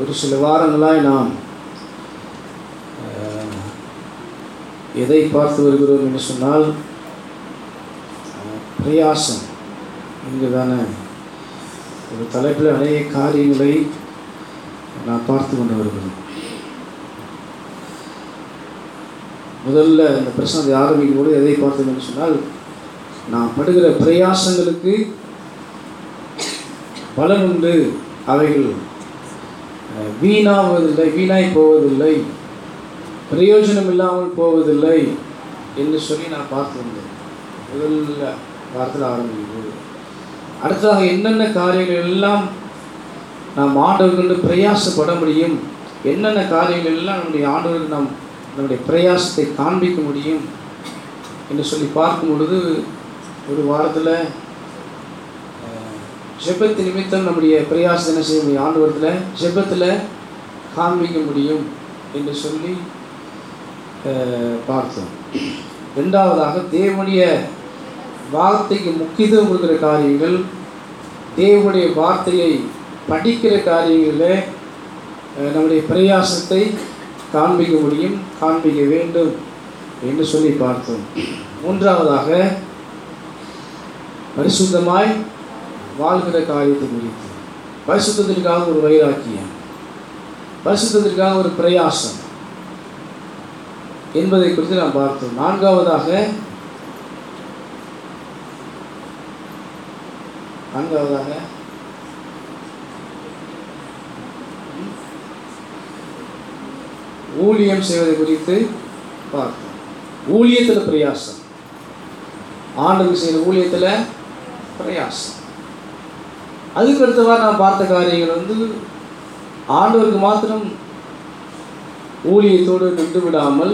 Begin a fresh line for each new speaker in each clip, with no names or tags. ஒரு சில வாரங்களாய் நாம் எதை பார்த்து வருகிறோம் என்று சொன்னால் பிரயாசம் தானே ஒரு தலைப்பில் அநேக காரியங்களை நான் பார்த்து கொண்டு வருகிறேன் முதல்ல இந்த பிரசனத்தை ஆரம்பிக்கும் போது எதை என்று சொன்னால் நான் படுகிற பிரயாசங்களுக்கு பலன் உண்டு அவைகள் வீணாவதில்லை வீணாய் போவதில்லை பிரயோஜனம் இல்லாமல் போவதில்லை என்று சொல்லி நான் பார்த்துருந்தேன் முதல்ல வாரத்தில் ஆரம்பிக்கும் போது அடுத்ததாக என்னென்ன காரியங்கள் எல்லாம் நாம் ஆண்டவர்கள் பிரயாசப்பட முடியும் என்னென்ன காரியங்கள் எல்லாம் நம்முடைய ஆண்டவர்கள் நாம் நம்முடைய பிரயாசத்தை காண்பிக்க முடியும் என்று சொல்லி பார்க்கும் பொழுது ஒரு வாரத்தில் ஜெபத்து நிமித்தம் நம்முடைய பிரயாசம் என்ன செய்ய முடியும் ஆண்டவரத்தில் ஜெபத்தில் காண்பிக்க முடியும் என்று சொல்லி பார்த்தோம் ரெண்டாவதாக தேவனுடைய வார்த்தைக்கு முக்கியத்துவம் கொடுக்குற காரியங்கள் தேவனுடைய வார்த்தையை படிக்கிற காரியங்களில் நம்முடைய பிரயாசத்தை காண்பிக்க முடியும் காண்பிக்க வேண்டும் என்று சொல்லி பார்த்தோம் மூன்றாவதாக பரிசுத்தமாய் வாழ்கிற காரியத்தை குறித்து பரிசுத்திற்காக ஒரு வைராக்கியம் பரிசுத்திற்காக ஒரு பிரயாசம் என்பதை குறித்து நாம் பார்த்தோம் நான்காவதாக நான்காவதாக ஊழியம் செய்வதை குறித்து பார்த்தோம் ஊழியத்தில் பிரயாசம் ஆண்டுக்கு செய்கிற ஊழியத்தில் பிரயாசம் அதுக்கு அடுத்ததாக நான் பார்த்த காரியங்கள் வந்து ஆண்டவருக்கு மாத்திரம் ஊழியத்தோடு நின்று விடாமல்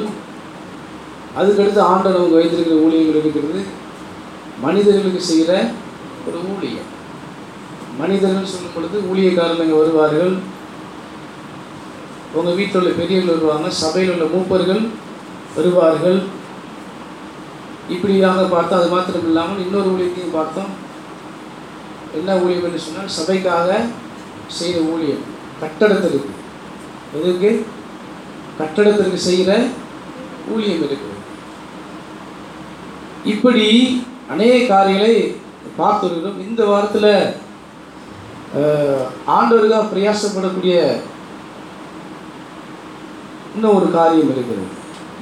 அதுக்கடுத்து ஆண்டவர் அவங்க வைத்திருக்கிற ஊழியங்கள் இருக்கிறது மனிதர்களுக்கு செய்கிற ஒரு ஊழியம் மனிதர்கள் சொல்லும் பொழுது ஊழியக்காரர்கள் இங்கே வருவார்கள் உங்கள் வீட்டில் உள்ள பெரியவர்கள் வருவாங்க சபையில் உள்ள மூப்பர்கள் வருவார்கள் இப்படியாக பார்த்தா அது மாத்திரம் இல்லாமல் இன்னொரு ஊழியத்தையும் பார்த்தோம் என்ன ஊழியம் என்று சொன்னால் சபைக்காக செய்கிற ஊழியம் கட்டடத்திற்கு எதுக்கு கட்டடத்திற்கு செய்கிற ஊழியம் இருக்கு இப்படி அநேக காரியங்களை பார்த்து வருகிறோம் இந்த வாரத்தில் ஆண்டவருக்காக பிரயாசப்படக்கூடிய இன்னும் ஒரு காரியம் இருக்கிறது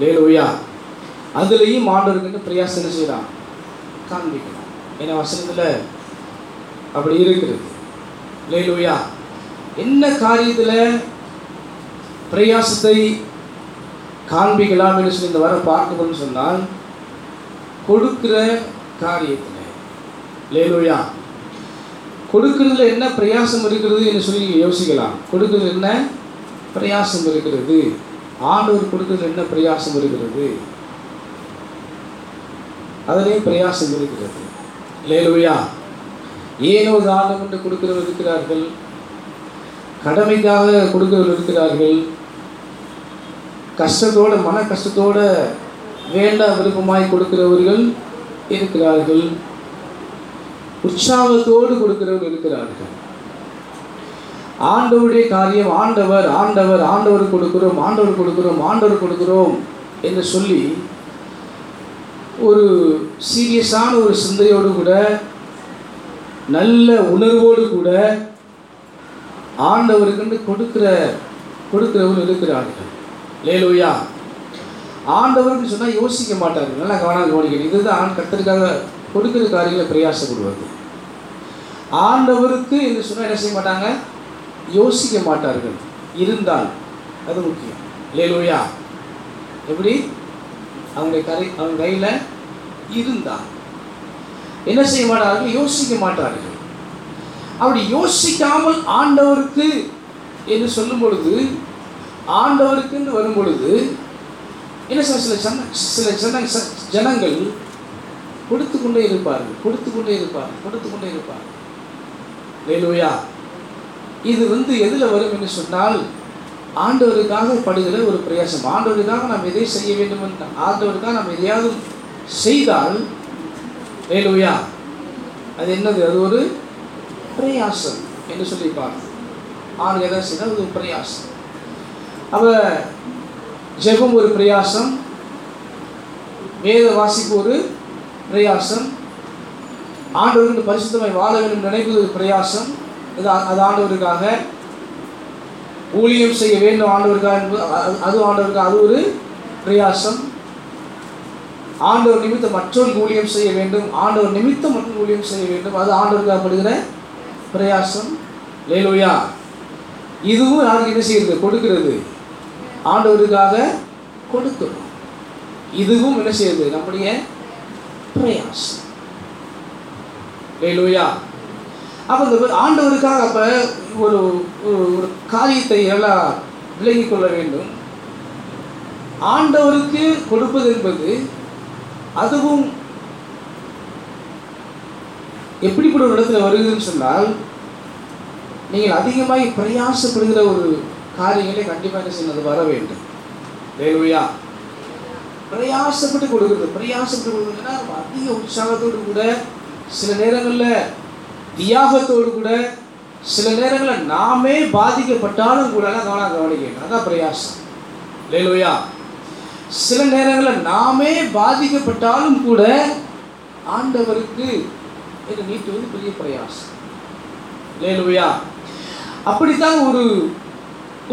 லேலோயா அதுலேயும் ஆண்டவருக்கு பிரயாசம் செய்கிறான் காண்பிக்கிறான் ஏன்னா வசனத்தில் அப்படி இருக்கிறது லேலுயா என்ன காரியத்தில் பிரயாசத்தை காண்பிக்கலாம் என்று சொல்லி இந்த வாரம் பார்க்கணும்னு சொன்னால் கொடுக்கிற காரியத்தில் லேலோயா கொடுக்கிறதுல என்ன பிரயாசம் இருக்கிறது என்று சொல்லி நீங்கள் யோசிக்கலாம் கொடுக்கிறது என்ன பிரயாசம் இருக்கிறது ஆண்டவர் கொடுக்கிறது என்ன பிரயாசம் இருக்கிறது அதிலே பிரயாசம் இருக்கிறது லேலோயா ஏனோ தானம் என்று கொடுக்கிறவர் இருக்கிறார்கள் கடமைக்காக கொடுக்கிறவர் இருக்கிறார்கள் கஷ்டத்தோட மன கஷ்டத்தோட வேண்டா விருப்பமாய் கொடுக்கிறவர்கள் இருக்கிறார்கள் உற்சாகத்தோடு கொடுக்கிறவர்கள் இருக்கிறார்கள் ஆண்டவருடைய காரியம் ஆண்டவர் ஆண்டவர் ஆண்டவர் கொடுக்கிறோம் ஆண்டவர் கொடுக்கிறோம் ஆண்டவர் கொடுக்கிறோம் என்று சொல்லி ஒரு சீரியஸான ஒரு சிந்தையோடு கூட நல்ல உணர்வோடு கூட ஆண்டவருக்கு கொடுக்கிற கொடுக்கிறவர்கள் இருக்கிறார்கள் லேலோயா ஆண்டவருக்கு சொன்னால் யோசிக்க மாட்டார்கள் நல்லா கவனம் கவனிக்கணும் இதுதான் ஆண் கத்தருக்காக கொடுக்கிற காரியங்களை பிரயாசப்படுவது ஆண்டவருக்கு என்று சொன்னால் என்ன செய்ய மாட்டாங்க யோசிக்க மாட்டார்கள் இருந்தால் அது முக்கியம் லேலுயா எப்படி அவங்களுடைய கரை அவங்க கையில் இருந்தால் என்ன செய்ய மாட்டார்கள் யோசிக்க மாட்டார்கள் அப்படி யோசிக்காமல் ஆண்டவருக்கு என்று சொல்லும் பொழுது ஆண்டவருக்குன்னு வரும் பொழுது என்ன சில சில ஜன சில ஜனங்கள் கொடுத்து கொண்டே இருப்பார்கள் கொடுத்து கொண்டே இருப்பார்கள் கொடுத்து கொண்டே இருப்பார்கள் லேலுயா இது வந்து எதில் வரும் என்று சொன்னால் ஆண்டவருக்காக படுகிற ஒரு பிரயாசம் ஆண்டவருக்காக நாம் எதை செய்ய வேண்டும் என்று ஆண்டவருக்காக நாம் எதையாவது செய்தால் ஏலுயா அது என்னது அது ஒரு பிரயாசம் என்று சொல்லி பார்த்து ஆண்கள் எதாவது செய்தால் அது ஒரு பிரயாசம் அவ ஜெபம் ஒரு பிரயாசம் வேத வாசிப்பு ஒரு பிரயாசம் ஆண்டவருக்கு பரிசுத்தமை வாழ வேண்டும் நினைப்பது ஒரு பிரயாசம் இது அது ஆண்டவருக்காக ஊழியம் செய்ய வேண்டும் ஆண்டவருக்காக அது ஆண்டவருக்காக அது ஒரு பிரயாசம் ஆண்டவர் நிமித்தம் மற்றொரு ஊழியம் செய்ய வேண்டும் ஆண்டவர் நிமித்தம் மற்றொரு ஊழியம் செய்ய வேண்டும் அது ஆண்டவருக்காகப்படுகிற பிரயாசம் லேலோயா இதுவும் யாருக்கு என்ன செய்யறது கொடுக்கிறது ஆண்டவருக்காக கொடுக்கணும் இதுவும் என்ன செய்யறது நம்முடைய பிரயாசம் லேலோயா அப்போ இந்த ஆண்டவருக்காக அப்போ ஒரு ஒரு காரியத்தை எல்லாம் விலகிக் கொள்ள வேண்டும் ஆண்டவருக்கு கொடுப்பது என்பது அதுவும் எப்படிப்பட்ட ஒரு இடத்துல வருகிறதுன்னு சொன்னால் நீங்கள் அதிகமாக பிரயாசப்படுகிற ஒரு காரியங்களை கண்டிப்பாக என்ன செய்யணும் வர வேண்டும் தேவையா பிரயாசப்பட்டு கொடுக்கிறது பிரயாசப்பட்டு கொடுக்குறதுன்னா அதிக உற்சாகத்தோடு கூட சில நேரங்களில் தியாகத்தோடு கூட சில நேரங்களில் நாமே பாதிக்கப்பட்டாலும் கூட கவனம் கவனிக்கணும் அதான் பிரயாசம் லேலுவையா சில நேரங்களில் நாமே பாதிக்கப்பட்டாலும் கூட ஆண்டவருக்கு இதை நீட்டுவது பெரிய பிரயாசம் இல்லையா அப்படித்தான் ஒரு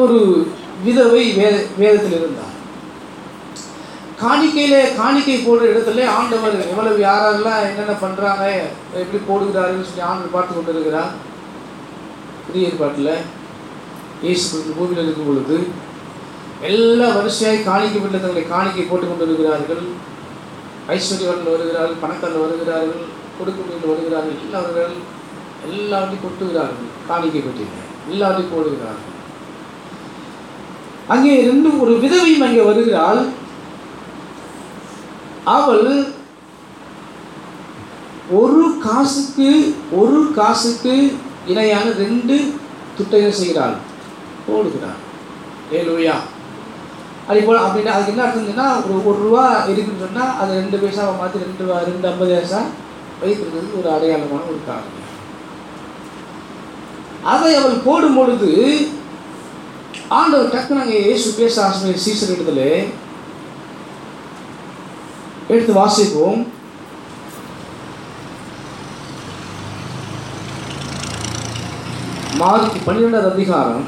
ஒரு விதவை வேத வேதத்தில் இருந்தார் காணிக்கையில காணிக்கை போடுற இடத்துல ஆண்டவர் எவ்வளவு யாரெல்லாம் என்னென்ன பண்ணுறாங்க எப்படி போடுகிறாருன்னு சொல்லி ஆண்டவர் பார்த்து கொண்டு இருக்கிறார் புதிய ஏற்பாட்டில் இயேசு பூமியில் இருக்கும் பொழுது எல்லா வரிசையாய் காணிக்கை வீட்டில் தங்களை காணிக்கை போட்டுக் கொண்டு வருகிறார்கள் ஐஸ்வர்யவர்கள் வருகிறார்கள் பணக்காரர்கள் வருகிறார்கள் கொடுக்குமையில் வருகிறார்கள் எல்லாவர்கள் எல்லாத்தையும் கொட்டுகிறார்கள் காணிக்கை பெற்றீர்கள் எல்லாத்தையும் போடுகிறார்கள் அங்கே இருந்து ஒரு விதவையும் அங்கே வருகிறாள் அவள் ஒரு காசுக்கு ஒரு காசுக்கு இணையான ரெண்டு துட்டைகள் செய்கிறாள் போடுகிறாள் ஏழுவையா அதே போல் அப்படின்னா அதுக்கு என்ன அர்த்தம்னா ஒரு ஒரு ரூபா இருக்குன்னு சொன்னால் அது ரெண்டு பைசாவை மாற்றி ரெண்டு ரூபா ரெண்டு ஐம்பது பைசா வைத்திருக்கிறது ஒரு அடையாளமான ஒரு காரணம் அதை அவள் போடும் பொழுது ஆண்டவர் டக்கு நாங்கள் இயேசு பேச ஆசிரியர் சீசர் இடத்துல எடுத்து வாசிப்போம் மாதிரி பன்னிரெண்டாவது அதிகாரம்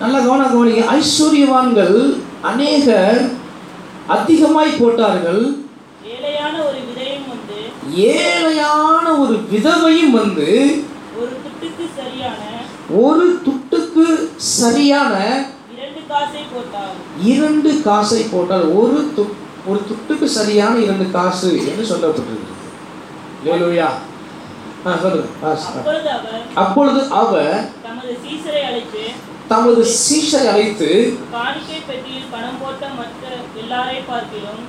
நல்லா கவனம் கவனிங்க ஐஸ்வர்யவான்கள் அநேகர் அதிகமாய் போட்டார்கள்
ஏழையான ஒரு விதையும் வந்து
ஏழையான ஒரு விதவையும் வந்து
ஒரு துட்டுக்கு சரியான
ஒரு துட்டுக்கு சரியான
இரண்டு காசை போட்டால்
இரண்டு காசை ஒரு து ஒரு துட்டுக்கு சரியான இரண்டு காசு என்று சொல்லப்பட்டிருக்கு ஏழுயா சொல்லுங்க அப்பொழுது அவர்
தமது சீசரை அழைத்து
தமது சீஷரை அழைத்து
காணிக்கை பெட்டியில் பணம் போட்ட மற்ற எல்லாரை பார்க்கிலும்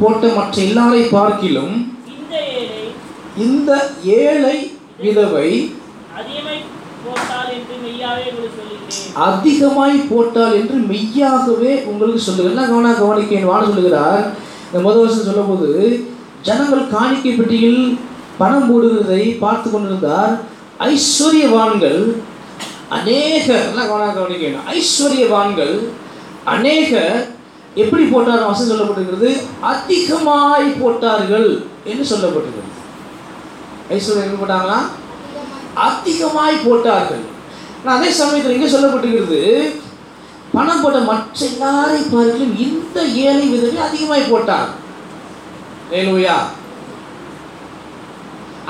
போட்ட மற்ற எல்லாரை பார்க்கிலும் இந்த ஏழை விதவை அதிகமாய் போட்டால் என்று மெய்யாகவே உங்களுக்கு சொல்லுகிறேன் கவனா கவனிக்கேன் வாழ சொல்லுகிறார் இந்த முதல் வருஷம் சொல்லும்போது ஜனங்கள் காணிக்கை பெட்டியில் பணம் போடுகிறதை பார்த்து கொண்டிருந்தார் ஐஸ்வர்யவான்கள் அநேக கவனிக்கணும் ஐஸ்வர்யவான்கள் அநேக எப்படி போட்டார் வசம் சொல்லப்பட்டிருக்கிறது அதிகமாய் போட்டார்கள் என்று சொல்லப்பட்டிருக்கிறது ஐஸ்வர்யம் போட்டாங்களா அதிகமாய் போட்டார்கள் அதே சமயத்தில் இங்கே சொல்லப்பட்டிருக்கிறது பணம் போட்ட மற்ற எல்லாரை பார்க்கலாம் இந்த ஏழை விதமே அதிகமாய் போட்டார் ஏழுவையா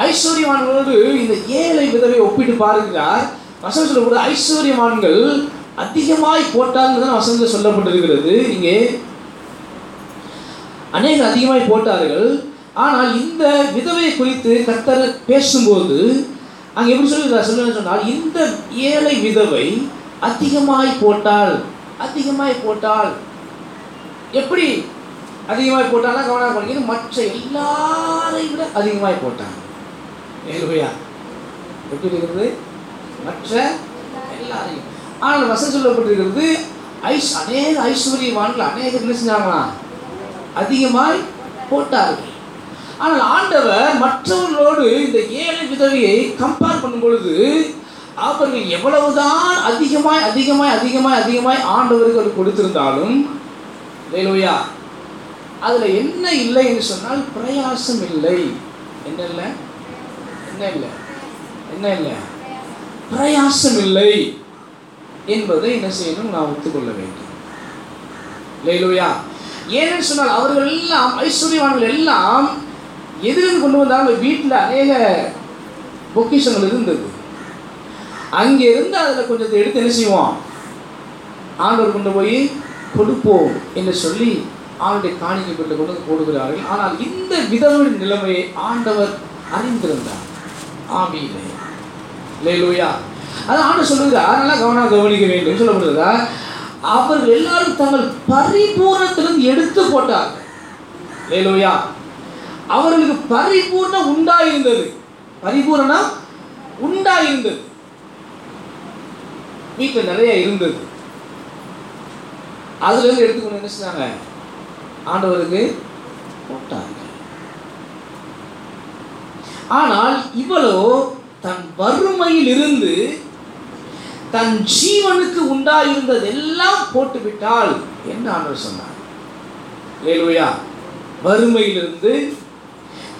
ஐஸ்வர்யமானோடு இந்த ஏழை விதவை ஒப்பிட்டு பாருகிறார் வசந்த சொல்லக்கூடிய ஐஸ்வர்யமான்கள் அதிகமாய் தான் வசந்த சொல்லப்பட்டிருக்கிறது இங்கே அநேகர் அதிகமாய் போட்டார்கள் ஆனால் இந்த விதவை குறித்து கத்தர் பேசும்போது அங்கே எப்படி சொல்லி சொல்லுன்னு சொன்னால் இந்த ஏழை விதவை அதிகமாய் போட்டால் அதிகமாய் போட்டால் எப்படி அதிகமாய் போட்டாலும் கவனம் மற்ற எல்லாரையும் விட அதிகமாய் போட்டாங்க ஏழுவையா எப்படி இருக்கிறது மற்ற எல்லாரையும் ஆனால் வசதி சொல்லப்பட்டிருக்கிறது ஐஸ் அநேக ஐஸ்வர்யவான்கள் அநேக என்ன செஞ்சாங்களா அதிகமாய் போட்டார்கள் ஆனால் ஆண்டவர் மற்றவர்களோடு இந்த ஏழை விதவியை கம்பேர் பண்ணும் பொழுது அவர்கள் எவ்வளவுதான் அதிகமாய் அதிகமாய் அதிகமாய் அதிகமாய் ஆண்டவர்கள் அவர் கொடுத்திருந்தாலும் வேலுவையா அதில் என்ன இல்லை என்று சொன்னால் பிரயாசம் இல்லை என்ன இல்லை என்ன இல்லை என்ன இல்லை பிரயாசம் இல்லை என்பதை என்ன செய்யணும் நான் ஒத்துக்கொள்ள வேண்டும் இல்லையிலோயா ஏன்னு சொன்னால் அவர்கள் எல்லாம் ஐஸ்வர்யவான்கள் எல்லாம் எதிலிருந்து கொண்டு வந்தாலும் வீட்டில் அநேக பொக்கிஷங்கள் இருந்தது அங்கே இருந்து அதில் கொஞ்சத்தை எடுத்து என்ன செய்வோம் ஆண்டவர் கொண்டு போய் கொடுப்போம் என்று சொல்லி ஆளுடைய காணிக்கை பெற்று கொண்டு கொடுக்கிறார்கள் ஆனால் இந்த விதவின் நிலைமையை ஆண்டவர் அறிந்திருந்தார் ஆமீன் லேலூயா அதான் ஆண்டு சொல்லுங்க அதனால கவனம் கவனிக்க வேண்டும் சொல்லப்படுறதா அவர்கள் எல்லாரும் தங்கள் பரிபூர்ணத்திலும் எடுத்து போட்டார் லேலோயா அவர்களுக்கு பரிபூர்ணம் உண்டாயிருந்தது பரிபூரணம் உண்டாயிருந்தது வீட்டில் நிறைய இருந்தது அதுலேருந்து எடுத்துக்கொண்டு என்ன செஞ்சாங்க ஆண்டவருக்கு போட்டாங்க ஆனால் இவளோ தன் வறுமையில் இருந்து தன் ஜீவனுக்கு உண்டாயிருந்ததெல்லாம் போட்டுவிட்டாள் என்று ஆண்டவர் சொன்னார் வறுமையிலிருந்து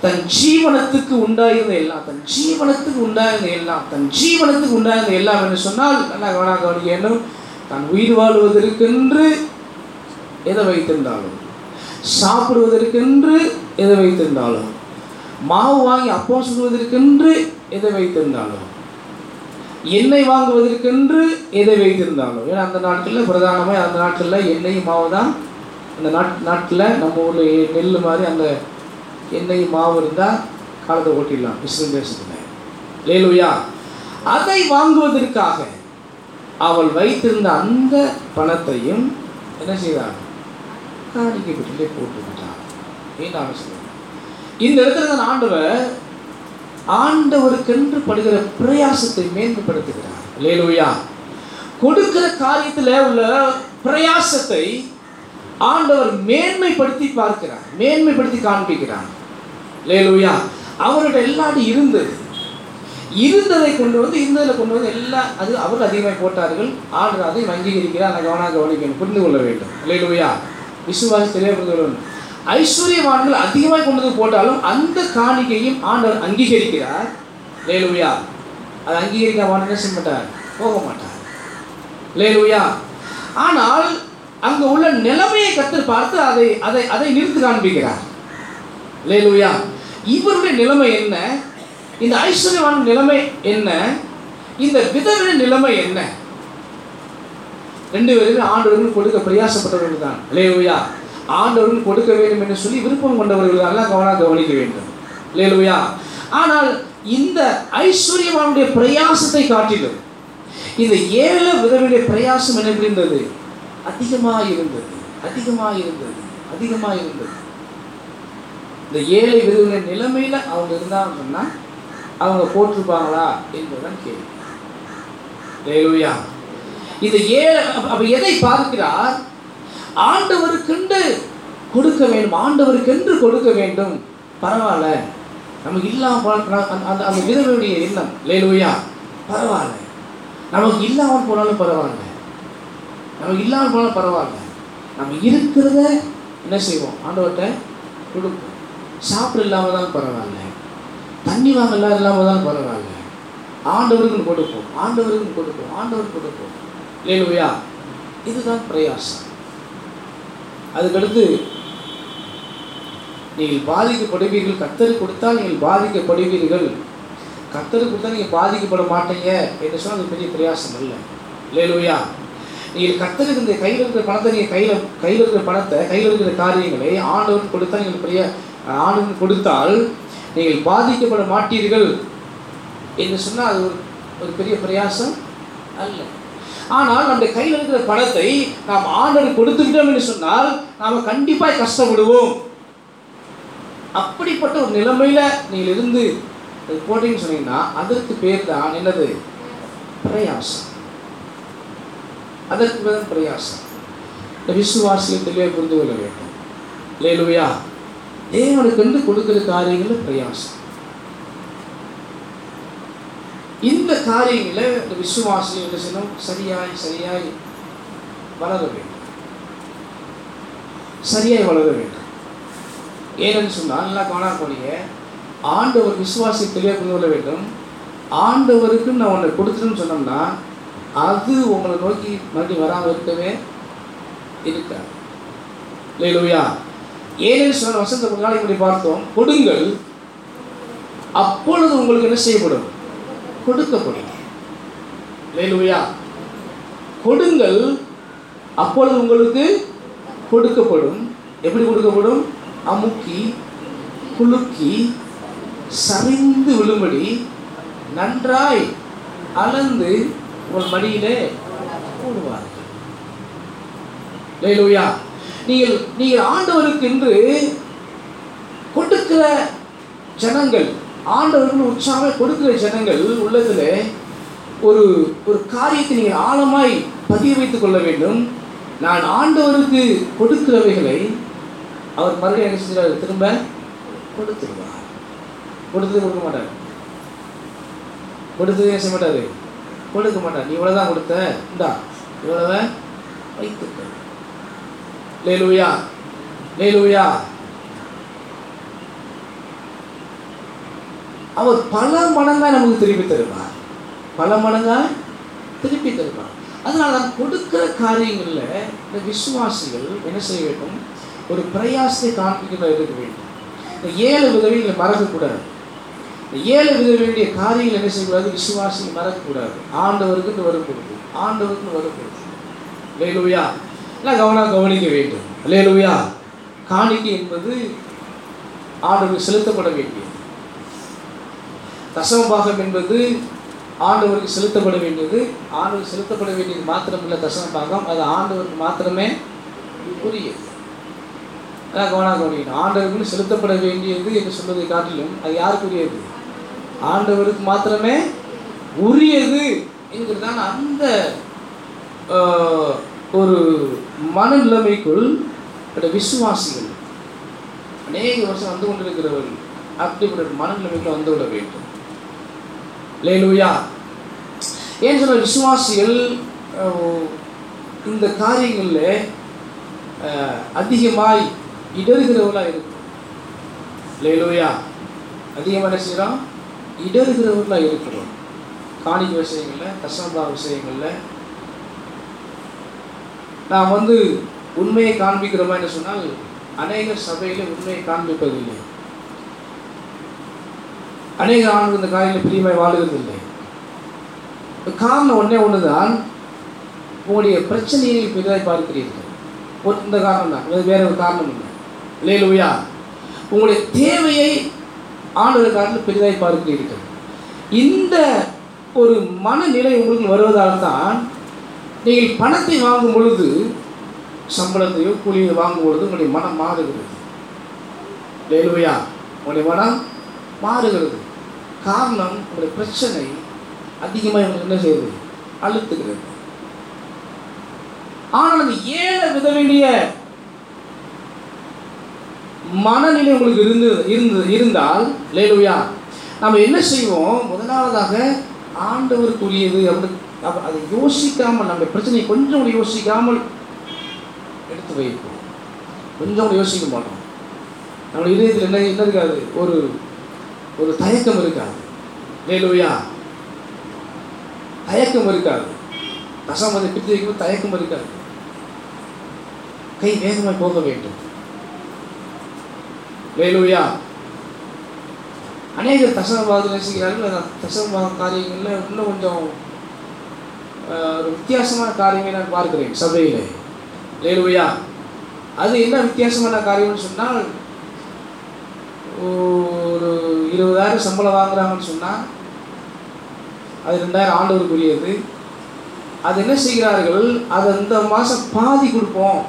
தன் ஜீவனத்துக்கு உண்டாயிருந்த எல்லாம் தன் ஜீவனத்துக்கு உண்டாயிருந்த எல்லாம் தன் ஜீவனத்துக்கு உண்டாயிருந்த எல்லாம் என்று சொன்னால் நல்லா கவனா கவனிக்க உயிர் வாழ்வதற்கென்று எதை வைத்திருந்தாலும் சாப்பிடுவதற்கென்று எதை வைத்திருந்தாலும் மாவு வாங்கி அப்பம் சுடுவதற்கென்று எதை வைத்திருந்தாலும் எண்ணெய் வாங்குவதற்கென்று எதை வைத்திருந்தாலும் ஏன்னா அந்த நாட்களில் பிரதானமாக அந்த நாட்களில் எண்ணெய் மாவு தான் அந்த நாட் நாட்டில் நம்ம ஊரில் நெல் மாதிரி அந்த எண்ணெய் மாவு இருந்தால் காலத்தை ஓட்டிடலாம் கிறிஸ்தன் தேசத்தில் லேலுயா அதை வாங்குவதற்காக அவள் வைத்திருந்த அந்த பணத்தையும் என்ன செய்தார் காணிக்கை வீட்டிலே போட்டு விட்டாள் ஏன் அவசியம் இந்த இடத்துல ஆண்டவர் ஆண்டவருக்கென்று படுகிற பிரயாசத்தை மேம்படுத்துகிறார் லேலுயா கொடுக்கிற காரியத்தில் உள்ள பிரயாசத்தை ஆண்டவர் மேன்மைப்படுத்தி பார்க்கிறார் மேன்மைப்படுத்தி காண்பிக்கிறார் லேலுயா அவரோட எல்லாரும் இருந்தது இருந்ததை கொண்டு வந்து இருந்ததில் கொண்டு வந்து எல்லா அது அவர் அதிகமாக போட்டார்கள் ஆண்டு அதை அங்கீகரிக்கிறார் நான் கவனாக கவனிக்கணும் புரிந்து கொள்ள வேண்டும் இல்லையா விசுவாசத்திலே புரிந்து கொள்ள வேண்டும் ஐஸ்வர்யவான்கள் அதிகமாக கொண்டு போட்டாலும் அந்த காணிக்கையும் ஆண்டவர் அங்கீகரிக்கிறார் லேலுயா அதை அங்கீகரிக்க என்ன செய்ய மாட்டார் போக மாட்டார் லேலுயா ஆனால் அங்கு உள்ள நிலைமையை கற்று பார்த்து அதை அதை அதை நிறுத்து காண்பிக்கிறார் லேலுயா இவருடைய நிலைமை என்ன இந்த ஐஸ்வர்யவான் நிலைமை என்ன இந்த விதவின் நிலைமை என்ன ரெண்டு பேருமே ஆண்டு கொடுக்க பிரயாசப்பட்டவர்கள் தான் லேலுயா ஆண்டவர்கள் கொடுக்க வேண்டும் என்று சொல்லி விருப்பம் எல்லாம் கவனம் கவனிக்க வேண்டும் இல்லையா ஆனால் இந்த ஐஸ்வர்யமானுடைய பிரயாசத்தை காட்டிலும் இந்த ஏழு விதவுடைய பிரயாசம் என்ன இருந்தது அதிகமாக இருந்தது அதிகமாக இருந்தது அதிகமாக இருந்தது இந்த ஏழை விதவுடைய நிலைமையில் அவங்க இருந்தாங்கன்னா அவங்க போட்டிருப்பாங்களா என்பதுதான் கேள்வி லேலுயா இந்த ஏழை அப்ப எதை பார்க்கிறார் ஆண்டவருக்கென்று கொடுக்க வேண்டும் ஆண்டவருக்கென்று கொடுக்க வேண்டும் பரவாயில்ல நமக்கு இல்லாமல் அந்த அந்த விதவையுடைய எண்ணம் லேலுவையா பரவாயில்ல நமக்கு இல்லாமல் போனாலும் பரவாயில்ல நமக்கு இல்லாமல் போனாலும் பரவாயில்ல நம்ம இருக்கிறத என்ன செய்வோம் ஆண்டவர்கிட்ட கொடுப்போம் சாப்பிட இல்லாமல் தான் பரவாயில்ல தண்ணி வாங்க இல்லாத இல்லாமல் தான் பரவாயில்ல ஆண்டவர்கள் கொடுப்போம் ஆண்டவர்களுக்கு கொடுப்போம் ஆண்டவருக்கு கொடுப்போம் லேலுவையா இதுதான் பிரயாசம் அதுக்கடுத்து நீங்கள் பாதிக்கப்படுவீர்கள் கத்தர் கொடுத்தால் நீங்கள் பாதிக்கப்படுவீர்கள் கத்தர் கொடுத்தா நீங்கள் பாதிக்கப்பட மாட்டீங்க என்று சொன்னால் அது பெரிய பிரயாசம் இல்லை இல்லையா நீங்கள் கத்தருக்கு இந்த கையில் இருக்கிற பணத்தை நீங்கள் கையில் கையில் இருக்கிற பணத்தை கையில் இருக்கிற காரியங்களை ஆண்டவன் கொடுத்தா நீங்கள் பெரிய ஆண்டவன் கொடுத்தால் நீங்கள் பாதிக்கப்பட மாட்டீர்கள் என்று சொன்னால் அது ஒரு ஒரு பெரிய பிரயாசம் அல்ல ஆனால் நம்முடைய கையில் இருக்கிற பணத்தை நாம் ஆண்டர் கொடுத்துக்கிட்டோம் என்று சொன்னால் நாம் கண்டிப்பாக கஷ்டப்படுவோம் அப்படிப்பட்ட ஒரு நிலைமையில் நீங்கள் இருந்து போட்டீங்கன்னு சொன்னீங்கன்னா அதற்கு பேர் தான் என்னது பிரயாசம் அதற்கு பேர் பிரயாசம் இந்த விசுவாசியை தெளிவாக புரிந்து கொள்ள வேண்டும் இல்லையா தேவனுக்கு வந்து கொடுக்குற காரியங்கள் பிரயாசம் இந்த காரியங்களை இந்த விசுவாசி என்ன செய்யணும் சரியாய் சரியாய் வளர வேண்டும் சரியாய் வளர வேண்டும் ஏன்னு சொன்னால் நல்லா காணக்கூடிய ஆண்டவர் விசுவாசி தெளிவாக கொண்டு வர வேண்டும் ஆண்டவருக்கு நான் உன்னை கொடுத்துருன்னு சொன்னோம்னா அது உங்களை நோக்கி மறுபடியும் வராமல் இருக்கவே இருக்காது இல்லையா ஏழு சொன்ன வசந்த நாளைக்கு பார்த்தோம் கொடுங்கள் அப்பொழுது உங்களுக்கு என்ன செய்யப்படும் கொடுக்கப்படும் லேலுவையா கொடுங்கள் அப்பொழுது உங்களுக்கு கொடுக்கப்படும் எப்படி கொடுக்கப்படும் அமுக்கி குலுக்கி சரிந்து விழும்படி நன்றாய் அளந்து உங்கள் மடியிலே போடுவார்கள் லேலுயா நீங்கள் நீங்கள் ஆண்டவருக்கு என்று கொடுக்கிற ஜனங்கள் ஆண்டவர்கள் உற்சாகம் கொடுக்கிற ஜனங்கள் உள்ளதில் ஒரு ஒரு காரியத்தை நீங்கள் ஆழமாய் பதிய வைத்துக் கொள்ள வேண்டும் நான் ஆண்டவருக்கு கொடுக்கிறவைகளை அவர் மறுபடியும் என்ன செஞ்சார் திரும்ப கொடுத்துருவார் கொடுத்து கொடுக்க மாட்டார் கொடுத்தது என்ன செய்ய மாட்டார் கொடுக்க மாட்டார் நீ இவ்வளோதான் கொடுத்த இந்தா இவ்வளோதான் வைத்துக்க லேலுயா லேலுயா அவர் பல மடங்காக நமக்கு திருப்பி தருவார் பல மடங்காக திருப்பி தருவார் அதனால் நாம் கொடுக்குற காரியங்களில் இந்த விசுவாசிகள் என்ன செய்ய வேண்டும் ஒரு பிரயாசத்தை காண்பிக்கிறதா இருக்க வேண்டும் இந்த ஏழு உதவிகளை மறக்கக்கூடாது இந்த ஏழு வேண்டிய காரியங்கள் என்ன செய்யக்கூடாது விசுவாசி மறக்கக்கூடாது ஆண்டவருக்கு வரும் கொடுக்கும் ஆண்டவருக்கு வரும் கொடுக்கும் லேலுயா எல்லாம் கவனம் கவனிக்க வேண்டும் லேலுயா காணிக்கை என்பது ஆண்டவர்கள் செலுத்தப்பட வேண்டிய
தசம பாகம்
என்பது ஆண்டவருக்கு செலுத்தப்பட வேண்டியது ஆண்டவர் செலுத்தப்பட வேண்டியது மாத்திரமில்லை தசம பாகம் அது ஆண்டவருக்கு மாத்திரமே புரியுது அதான் கவனாக கவனிக்கணும் ஆண்டவருக்கு செலுத்தப்பட வேண்டியது என்று சொல்வதை காட்டிலும் அது யாருக்குரியது ஆண்டவருக்கு மாத்திரமே உரியது என்கிறதான அந்த ஒரு மனநிலைமைக்குள் விசுவாசிகள் அநேக வருஷம் வந்து கொண்டிருக்கிறவர்கள் அப்படிப்பட்ட மனநிலைமைக்குள் வந்துவிட வேண்டும் லேலூயா ஏன் சொன்ன விசுவாசிகள் இந்த காரியங்களில் அதிகமாய் இடறுகிறவர்களாக இருக்கும் லேலூயா அதிகமாக செய்கிறோம் இடறுகிறவர்களாக இருக்கிறோம் காணிக்க விஷயங்களில் கசம்பா விஷயங்களில் நான் வந்து உண்மையை காண்பிக்கிறோமா என்று சொன்னால் அநேக சபையில் உண்மையை காண்பிப்பதில்லை அநேக ஆண்கள் இந்த காலையில் பிரியமாய் வாழுவதில்லை காரணம் ஒன்றே ஒன்று தான் உங்களுடைய பிரச்சனையை பெரிதாக பார்க்கிறீர்கள் ஒரு இந்த காரணம் தான் வேற ஒரு காரணம் இல்லை உயா உங்களுடைய தேவையை ஆண்டவர் காரணம் பெரிதாக பார்க்கிறீர்கள் இந்த ஒரு மனநிலை உங்களுக்கு வருவதால் தான் நீங்கள் பணத்தை வாங்கும் பொழுது சம்பளத்தையோ கூலியோ வாங்கும் பொழுது உங்களுடைய மனம் மாறுகிறது இல்லையிலுயா உங்களுடைய மனம் மாறுகிறது காரணம் உங்களுடைய பிரச்சனை அதிகமாக என்ன செய்யுது அழுத்துகிறது ஆனால் அந்த ஏழை வித மனநிலை உங்களுக்கு இருந்து இருந்து இருந்தால் லேலுவியா நம்ம என்ன செய்வோம் முதலாவதாக ஆண்டவருக்குரியது அப்படி அதை யோசிக்காமல் நம்ம பிரச்சனையை கொஞ்சம் கூட யோசிக்காமல் எடுத்து வைப்போம் கொஞ்சம் யோசிக்க மாட்டோம் நம்ம இதயத்தில் என்ன என்ன இருக்காது ஒரு ஒரு தயக்கம் இருக்காது வேலுயா தயக்கம் இருக்காது தசம் அதை பிரித்து வைக்கும் தயக்கம் இருக்காது கை வேகமாய் போக வேண்டும் வேலுயா அநேகர் தசமவாதம் நேசிக்கிறார்கள் தசமவாத காரியங்களில் இன்னும் கொஞ்சம் ஒரு வித்தியாசமான காரியங்களை நான் பார்க்கிறேன் சபையில் லேலுவையா அது என்ன வித்தியாசமான காரியம்னு சொன்னால் ஒரு இருபதாயிரம் சம்பளம் வாங்குறாங்கன்னு சொன்னால் அது ரெண்டாயிரம் ஆண்டவருக்குரியது அது என்ன செய்கிறார்கள் அதை அந்த மாதம் பாதி கொடுப்போம்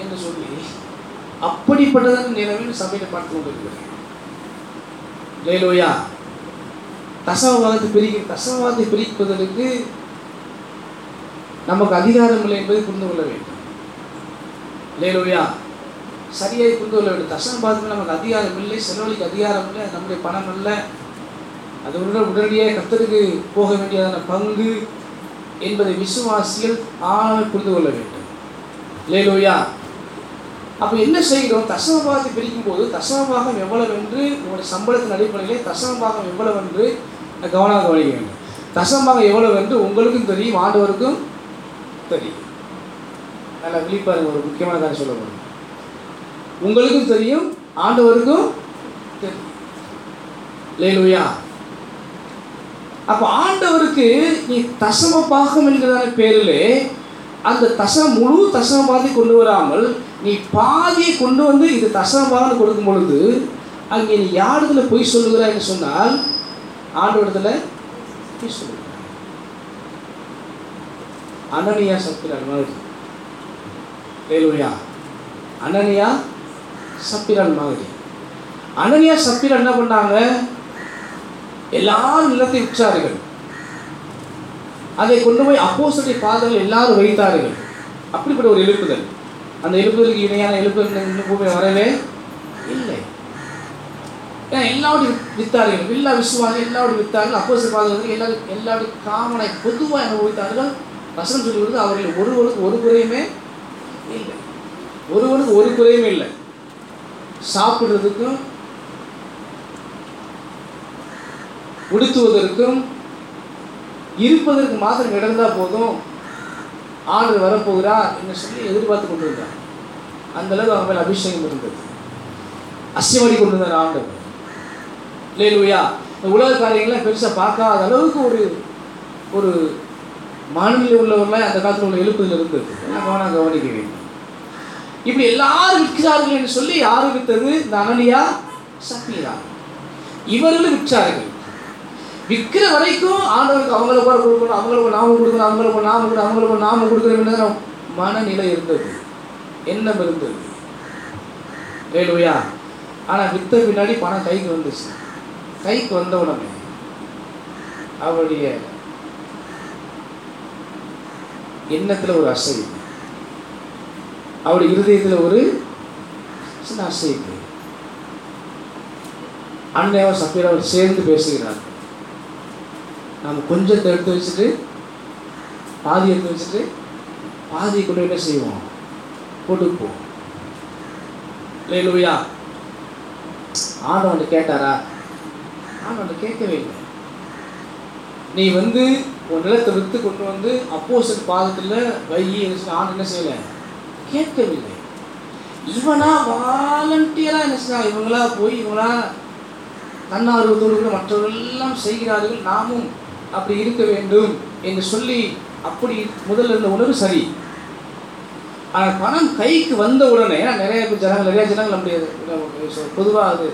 என்று சொல்லி அப்படிப்பட்டதன் நிலவில் சபையில் பார்த்து கொண்டிருக்கிறேன் ஜெயலோயா தசவவாதத்தை பிரிக்க தசவவாதத்தை பிரிப்பதற்கு நமக்கு அதிகாரம் இல்லை என்பதை புரிந்து கொள்ள வேண்டும் லேலோயா சரியாய் புரிந்து கொள்ள வேண்டும் தசன பாதத்தில் நமக்கு அதிகாரம் இல்லை செலவழிக்கு அதிகாரம் இல்லை நம்முடைய பணம் இல்லை அது உடனே உடனடியாக கத்தருக்கு போக வேண்டியதான பங்கு என்பதை விசுவாசியில் ஆக புரிந்து கொள்ள வேண்டும் லேலோயா அப்போ என்ன செய்கிறோம் தசமபாகத்தை பிரிக்கும் போது தசமபாகம் எவ்வளவு என்று உங்களுடைய சம்பளத்தின் அடிப்படையிலே தசமபாகம் எவ்வளவு என்று கவனம் கவனிக்க வேண்டும் தசமபாகம் எவ்வளவு என்று உங்களுக்கும் தெரியும் ஆண்டவருக்கும் தெரியும் நல்லா விழிப்பாரு ஒரு முக்கியமான தான் சொல்லப்படும் உங்களுக்கும் தெரியும் ஆண்டவருக்கும் தெரியும் அப்போ ஆண்டவருக்கு நீ தசம பாகம் என்கிறதான பேரிலே அந்த தசம் முழு தசம பாதி கொண்டு வராமல் நீ பாதியை கொண்டு வந்து இது தசம பாகம் கொடுக்கும் பொழுது அங்கே நீ இதில் பொய் சொல்லுகிறாய் என்று சொன்னால் ஆண்டவரத்தில் பொய் சொல்லுகிறார் அனனியா சத்திரார் அனனியா சப்பிரன் மாதிரி அனனியா சப்பிரன் என்ன பண்ணாங்க எல்லாரும் நிலத்தை விற்றார்கள் அதை கொண்டு போய் அப்போசட்டை பாதங்கள் எல்லாரும் வைத்தார்கள் அப்படிப்பட்ட ஒரு எழுப்புதல் அந்த எழுப்புதலுக்கு இணையான எழுப்புதல் இன்னும் வரவே இல்லை ஏன்னா எல்லாரும் வித்தார்கள் எல்லா விசுவாசம் எல்லாரும் வித்தார்கள் அப்போசை பாதகர்கள் எல்லாரும் எல்லாரும் காமனை பொதுவாக அனுபவித்தார்கள் வசனம் வந்து அவர்கள் ஒருவருக்கு ஒரு குறையுமே இல்லை ஒருவருக்கு ஒரு குறையுமே இல்லை சாப்பிட்றதுக்கும் உடுத்துவதற்கும் இருப்பதற்கு மாத்திரம் இடர்ந்தால் போதும் ஆண்டு வரப்போகிறா என்று சொல்லி எதிர்பார்த்து கொண்டு அந்த அந்தளவு அவங்க மேலே அபிஷேகம் இருந்தது அசியமடி கொண்டிருந்தார் ஆண்டவர் இல்லையா இந்த உலக காரியங்கள்லாம் பெருசாக பார்க்காத அளவுக்கு ஒரு ஒரு மாநில உள்ளவர்களாம் அந்த காலத்தில் உள்ள எழுப்புதல் இருந்தது எல்லாம் கவனம் கவனிக்க வேண்டும் இப்படி எல்லாரும் விற்கிறார்கள் என்று சொல்லி யார் விற்றது இந்த அனலியா சமீரா இவர்கள் விற்றார்கள் விற்கிற வரைக்கும் ஆண்டவருக்கு அவங்களுக்கு வர கொடுக்கணும் அவங்களுக்கு நாம கொடுக்கணும் அவங்களுக்கு நாம கொடுக்கணும் அவங்களுக்கு நாம கொடுக்கணும் மனநிலை இருந்தது எண்ணம் இருந்தது வேலுவையா ஆனால் வித்த பின்னாடி பணம் கைக்கு வந்துச்சு கைக்கு வந்த உடனே அவருடைய எண்ணத்தில் ஒரு அசைவு அவருடைய இருதயத்தில் ஒரு சின்ன அசைப்பு சப்பையில் அவர் சேர்ந்து பேசுகிறார் நம்ம கொஞ்சத்தை எடுத்து வச்சுட்டு பாதி எடுத்து வச்சுட்டு பாதி கொண்டு என்ன செய்வோம் கொடுப்போம் இல்லையா ஆண்டவன் கேட்டாரா ஆண்டவன் கேட்கவே இல்லை நீ வந்து உன் நிலத்தை விற்று கொண்டு வந்து அப்போசிட் பாதத்தில் வை ஆண்டு என்ன செய்யலை கேட்கவில்லை இவனா வாலண்டியராக என்ன இவங்களா போய் இவங்களா தன்னார்வத்தோடு மற்றவர்களெல்லாம் செய்கிறார்கள் நாமும் அப்படி இருக்க வேண்டும் என்று சொல்லி அப்படி முதல்ல இருந்த உணர்வு சரி ஆனால் பணம் கைக்கு வந்த உடனே ஏன்னா நிறைய ஜனங்கள் நிறைய ஜனங்கள் நம்முடைய பொதுவாக அது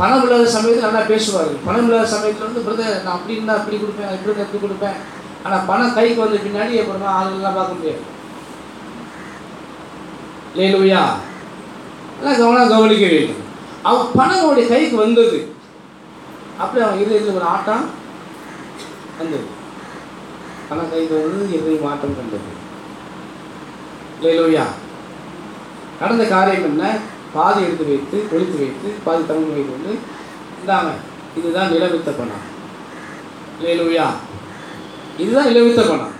பணம் இல்லாத சமயத்தில் நல்லா பேசுவார்கள் பணம் இல்லாத சமயத்தில் வந்து பிரதர் நான் அப்படி இருந்தால் அப்படி கொடுப்பேன் இப்படி இருந்தால் இப்படி கொடுப்பேன் ஆனால் பணம் கைக்கு வந்த பின்னாடி அப்புறமா ஆளுங்கள்லாம் பார்க்க முடியாது லேலுவையா நல்லா கவனம் கவனிக்க வேண்டும் அவன் பணம் அவனுடைய கைக்கு வந்தது அப்படி அவன் இருதயத்தில் ஒரு ஆட்டம் வந்தது பணம் கைக்கு வந்தது இருதயம் ஆட்டம் கண்டது லேலுவையா நடந்த காரியம் என்ன பாதி எடுத்து வைத்து கொளித்து வைத்து பாதி தமிழ் வைத்து வந்து இந்தாங்க இதுதான் நிலவித்த பணம் லேலுவையா இதுதான் நிலவித்த பணம்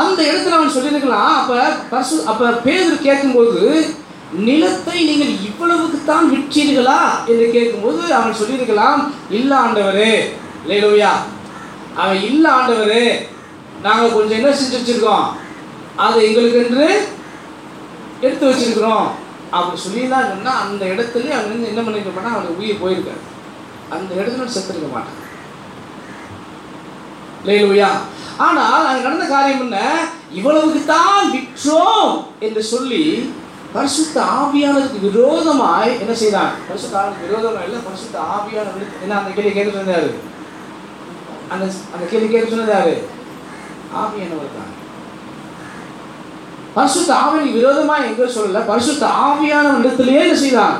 அந்த இடத்துல அவன் சொல்லியிருக்கலாம் அப்போ பர்சு அப்போ பேதர் கேட்கும்போது நிலத்தை நீங்கள் இவ்வளவுக்கு தான் விற்றீர்களா என்று கேட்கும்போது அவன் சொல்லியிருக்கலாம் இல்லை ஆண்டவரே இல்லையா அவன் இல்லை ஆண்டவரே நாங்கள் கொஞ்சம் என்ன செஞ்சு வச்சுருக்கோம் அதை எங்களுக்கு என்று எடுத்து வச்சிருக்கிறோம் அப்படி சொல்லிலாம் சொன்னால் அந்த இடத்துல அவன் என்ன பண்ணிருக்க அவனுக்கு உயிர் போயிருக்காரு அந்த இடத்துல செத்துருக்க மாட்டான் இல்லையா ஆனால் அங்கே நடந்த காரியம் என்ன இவ்வளவுக்கு தான் விற்றோம் என்று சொல்லி பரிசுத்த ஆவியானதுக்கு விரோதமாய் என்ன செய்தான் பரிசுத்த ஆவிக்கு விரோதமாக இல்லை பரிசுத்த ஆவியானவர்களுக்கு என்ன அந்த கேள்வி கேட்க சொன்னாரு அந்த அந்த கேள்வி கேட்க சொன்னது யாரு ஆவியானவர் தான் பரிசுத்த ஆவியின் விரோதமாய் எங்கே சொல்லல பரிசுத்த ஆவியான இடத்திலேயே என்ன செய்தான்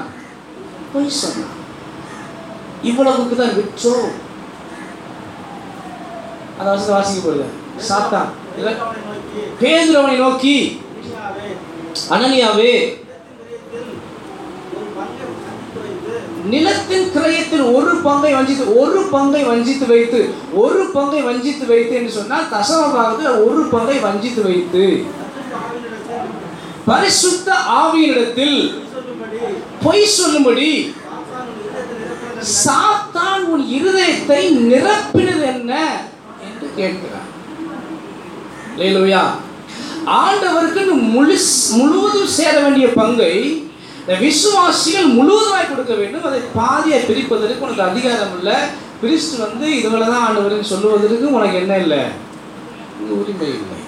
பொய் சொன்னான் இவ்வளவுக்கு தான் விற்றோம் அந்த வருஷத்தை வாசிக்க போகிறது சாத்தான் நோக்கி அனனியாவே நிலத்தின் கிரயத்தில் ஒரு பங்கை வஞ்சித்து ஒரு பங்கை வஞ்சித்து வைத்து ஒரு பங்கை வஞ்சித்து வைத்து என்று சொன்னால் தசமபாகத்தில் ஒரு பங்கை வஞ்சித்து வைத்து பரிசுத்த ஆவியினிடத்தில் பொய் சொல்லும்படி சாத்தான் உன் இருதயத்தை நிரப்பினது என்ன கேட்கிறார் ஆண்டவருக்கு முழு முழுவதும் சேர வேண்டிய பங்கை விசுவாசிகள் முழுவதுமாய் கொடுக்க வேண்டும் அதை பாதியை பிரிப்பதற்கு உனக்கு அதிகாரம் இல்லை வந்து ஆண்டவரின் சொல்லுவதற்கு உனக்கு என்ன இல்லை உரிமை இல்லை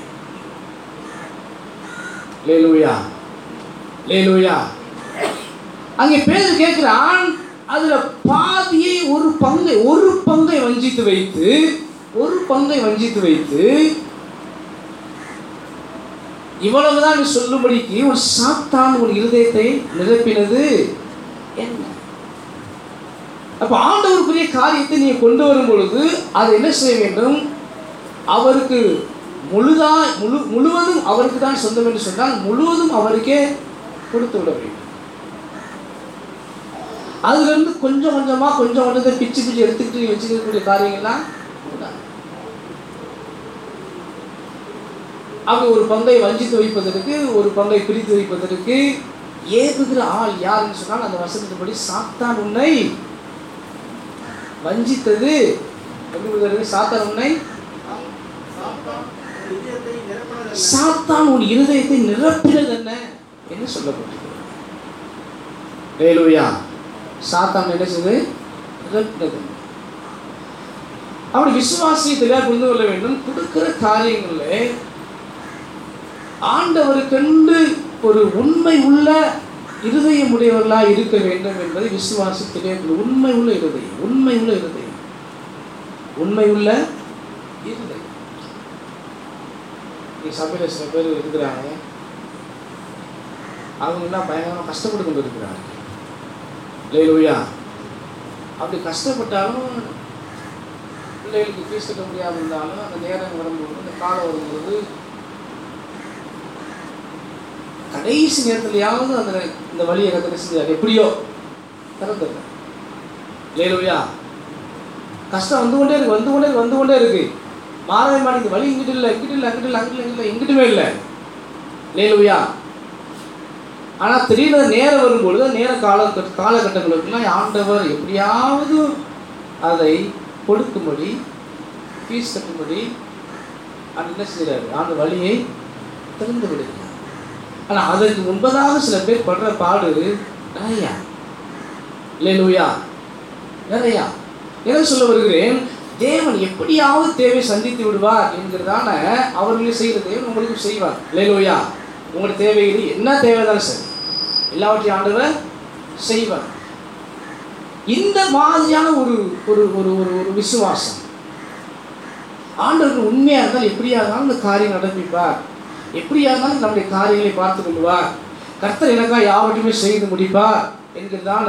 லேலுயா லேலுயா அங்கே பேர் ஆண் அதுல பாதியை ஒரு பங்கை ஒரு பங்கை வஞ்சித்து வைத்து ஒரு பங்கை வஞ்சித்து வைத்து இவ்வளவுதான் நீ சொல்லும்படிக்கு ஒரு சாத்தான் ஒரு இருதயத்தை நிரப்பினது என்ன அப்போ ஆண்டவருக்குரிய காரியத்தை நீ கொண்டு வரும் பொழுது அதை என்ன செய்ய வேண்டும் அவருக்கு முழுதா முழு முழுவதும் அவருக்கு தான் சொந்தம் என்று சொன்னால் முழுவதும் அவருக்கே கொடுத்து விட வேண்டும் அதுலேருந்து கொஞ்சம் கொஞ்சமாக கொஞ்சம் கொஞ்சத்தை பிச்சு பிச்சு எடுத்துக்கிட்டு வச்சுக்கக்கூடிய காரியங்கள்லாம் அங்கு ஒரு பங்கை வஞ்சித்து வைப்பதற்கு ஒரு பங்கை பிரித்து வைப்பதற்கு ஏதுகிற ஆள் யாருன்னு சொன்னால் அந்த வசனத்தின்படி சாத்தான் உன்னை வஞ்சித்தது எப்படி சாத்தான் உன்னை சாத்தான் உன் இருதயத்தை நிரப்பினது என்ன என்று சொல்லப்பட்டது சாத்தான் என்ன செய்து நிரப்பினது
அப்படி விசுவாசியத்தில்
புரிந்து கொள்ள வேண்டும் கொடுக்கிற காரியங்களில் கண்டு ஒரு உண்மை உள்ள இருதயமுடையவர்களாக இருக்க வேண்டும் என்பது விசுவாசத்திலே உண்மை உள்ள இருதயம் உண்மை உள்ள இருதயம் உண்மை உள்ள இருதயம் சபையில் சில பேர் இருக்கிறாங்க அவங்க எல்லாம் பயங்கரமாக கஷ்டப்பட்டு கொண்டு இருக்கிறாங்க அப்படி கஷ்டப்பட்டாலும் பிள்ளைகளுக்கு பேசிக்க முடியாது இருந்தாலும் அந்த நேரம் வரும்போது அந்த காலம் வரும்போது கடைசி நேரத்துலையாவது அந்த இந்த வழியை எனக்கு செஞ்சார் எப்படியோ திறந்துடுறேன் இல்லையா கஷ்டம் வந்து கொண்டே இருக்கு வந்து கொண்டே வந்து கொண்டே இருக்கு மாறவே மாட்டேங்குது வழி இங்கிட்டு இல்லை இங்கிட்டு இல்லை அங்கிட்ட இல்லை அங்கிட்ட இல்லை எங்கிட்டுமே இல்லை லேலுவையா ஆனால் தெரியல நேரம் வரும்பொழுது நேர கால காலகட்டங்களுக்குலாம் ஆண்டவர் எப்படியாவது அதை கொடுக்கும்படி ஃபீஸ் கட்டும்படி அந்த என்ன செய்கிறாரு அந்த வழியை திறந்து விடுகிறார் ஆனால் அதற்கு முன்பதாக சில பேர் படுற பாடு நிறையா இல்லையா நிறையா என்ன சொல்ல வருகிறேன் தேவன் எப்படியாவது தேவை சந்தித்து விடுவார் என்கிறதான அவர்களே செய்கிற தேவன் உங்களுக்கு செய்வார் இல்லையா உங்களோட தேவைகள் என்ன தேவைதான் சரி எல்லாவற்றையும் ஆண்டவர் செய்வார் இந்த மாதிரியான ஒரு ஒரு ஒரு ஒரு ஒரு விசுவாசம் ஆண்டவர்கள் உண்மையாக இருந்தால் எப்படியாக இருந்தாலும் இந்த காரியம் நடப்பிப்பார் எப்படியானாலும் நம்முடைய காரியங்களை பார்த்து கொள்வார் கர்த்தர் எனக்கா யாவற்றுமே செய்து முடிப்பார் என்கிறதான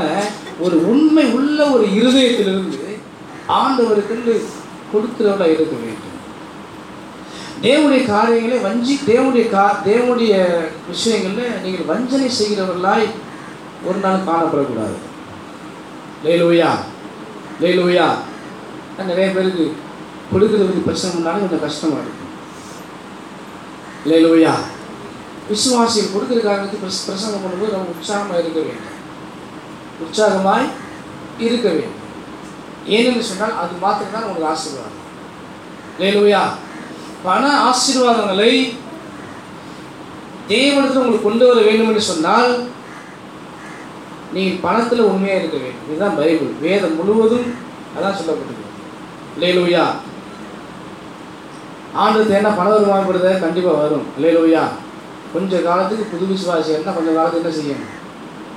ஒரு உண்மை உள்ள ஒரு இருதயத்திலிருந்து ஆண்டவருக்கு கொடுக்கிறவர்களாக இருக்க வேண்டும் தேவனுடைய காரியங்களை வஞ்சி தேவனுடைய கா தேவனுடைய விஷயங்களில் நீங்கள் வஞ்சனை செய்கிறவர்களாய் ஒரு நாள் காணப்படக்கூடாது லேலுவையா லேலுவையா நிறைய பேருக்கு கொடுக்கறது பிரச்சனை பண்ணாலும் கொஞ்சம் கஷ்டமாக இருக்குது லேலுவையா விசுவாசியம் கொடுக்குற காரணத்துக்கு பிரசங்கம் பண்ணும்போது நம்ம உற்சாகமாக இருக்க வேண்டும் உற்சாகமாய் இருக்க வேண்டும் ஏனென்று சொன்னால் அது தான் உங்களுக்கு ஆசீர்வாதம் லேலுவையா பண ஆசீர்வாதங்களை தேவனத்தில் உங்களுக்கு கொண்டு வர வேண்டும் என்று சொன்னால் நீங்கள் பணத்தில் உண்மையாக இருக்க வேண்டும் இதுதான் பைபிள் வேதம் முழுவதும் அதான் சொல்லப்பட்டிருக்கு லேலுவையா ஆண்டு என்ன பண வருமானம் கண்டிப்பாக வரும் ஓய்யா கொஞ்ச காலத்துக்கு புது விசுவாசி என்ன கொஞ்ச காலத்துக்கு என்ன செய்யணும்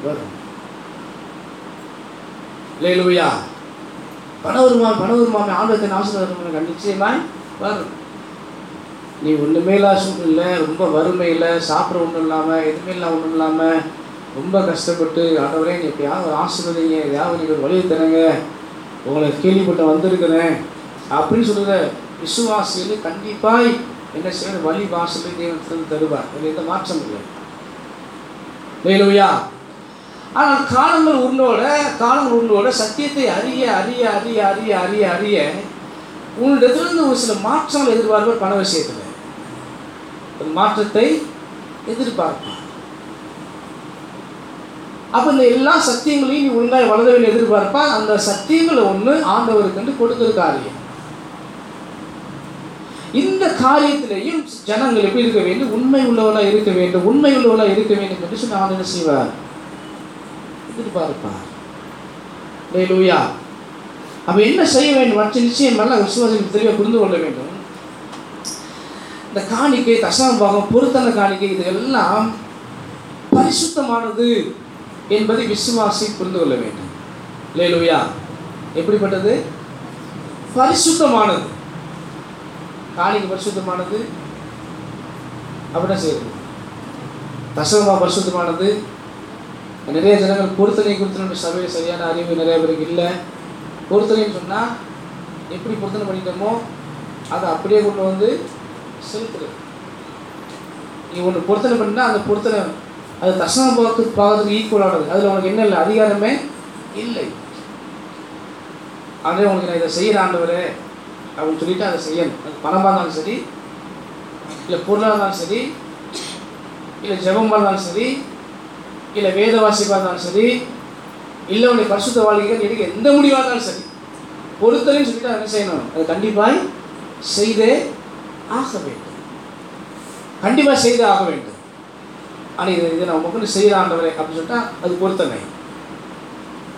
வரும் ஓய்யா பண வருமா பண வருமானம் ஆண்டத்தின் ஆசிரியர் நிச்சயமாய் வரும் நீ ஒன்றுமே ஒன்றுமேலா சூழ்நிலை ரொம்ப வறுமை இல்லை சாப்பிட்ற ஒன்றும் இல்லாமல் எதுவுமே இல்லை ஒன்றும் இல்லாமல் ரொம்ப கஷ்டப்பட்டு ஆண்டவரே நீ எப்பயாவது ஆசிர்வதிங்க ஏதாவது நீங்கள் வழி உங்களை கேள்விப்பட்ட வந்திருக்கிறேன் அப்படின்னு சொல்லுற விசுவாசியில் கண்டிப்பாய் என்ன செய்ய வழி வாசலை தேவன் தருவார் இதில் எந்த மாற்றம் இல்லை வேலுயா ஆனால் காலங்கள் உருளோட காலங்கள் உருளோட சத்தியத்தை அறிய அறிய அறிய அறிய அறிய அறிய உன்னிடத்திலிருந்து ஒரு சில மாற்றங்கள் எதிர்பார்ப்பார் பண விஷயத்தில் மாற்றத்தை எதிர்பார்ப்பார் அப்போ இந்த எல்லா சத்தியங்களையும் நீ ஒழுங்காய் வளரவில் எதிர்பார்ப்பா அந்த சத்தியங்களை ஒன்று ஆண்டவருக்கு கொடுக்குற இந்த காரியத்திலேயும் ஜனங்கள் எப்படி இருக்க வேண்டும் உண்மை உள்ளவளாக இருக்க வேண்டும் உண்மை உள்ளவளாக இருக்க வேண்டும் என்று சொன்ன என்ன செய்வார் எதிர்பார்ப்பார் லூயா அப்போ என்ன செய்ய வேண்டும் மற்ற நிச்சயமெல்லாம் விசுவாசிகள் தெளிவாக புரிந்து கொள்ள வேண்டும் இந்த காணிக்கை தசாம்பாகம் பொருத்தன காணிக்கை இதெல்லாம் பரிசுத்தமானது என்பதை விசுவாசி புரிந்து கொள்ள வேண்டும் லேலுயா எப்படிப்பட்டது பரிசுத்தமானது காளிக்கு பரிசுத்தமானது அப்படின்னா செய்யணும் தசமா பரிசுத்தமானது நிறைய ஜனங்கள் பொருத்தனை குறித்து நம்ம சபையில் சரியான அறிவு நிறைய பேருக்கு இல்லை பொருத்தனைன்னு சொன்னால் எப்படி பொருத்தனை பண்ணிட்டோமோ அதை அப்படியே கொண்டு வந்து செலுத்துறது நீ ஒன்று பொருத்தனை பண்ணால் அந்த பொருத்தனை அது தர்சனம் பார்த்து பார்க்கறதுக்கு ஈக்குவலானது அதில் உனக்கு என்ன இல்லை அதிகாரமே இல்லை அதே உனக்கு நான் இதை செய்கிற ஆண்டவரே அப்படின்னு சொல்லிட்டு அதை செய்யணும் அது பணமாக இருந்தாலும் சரி இல்லை பொருளாக இருந்தாலும் சரி இல்லை ஜபமாக இருந்தாலும் சரி இல்லை வேத வாசிப்பாக இருந்தாலும் சரி இல்லை உடைய பரிசுத்த வாழ்க்கைகள் எனக்கு எந்த முடிவாக இருந்தாலும் சரி பொறுத்தலைன்னு சொல்லிட்டு அதை செய்யணும் அது கண்டிப்பாக செய்தே ஆக வேண்டும் கண்டிப்பாக செய்தே ஆக வேண்டும் ஆனால் இதை இதை நான் உமக்கு செய்கிறாண்டவரே அப்படின்னு சொல்லிட்டா அது பொருத்தனை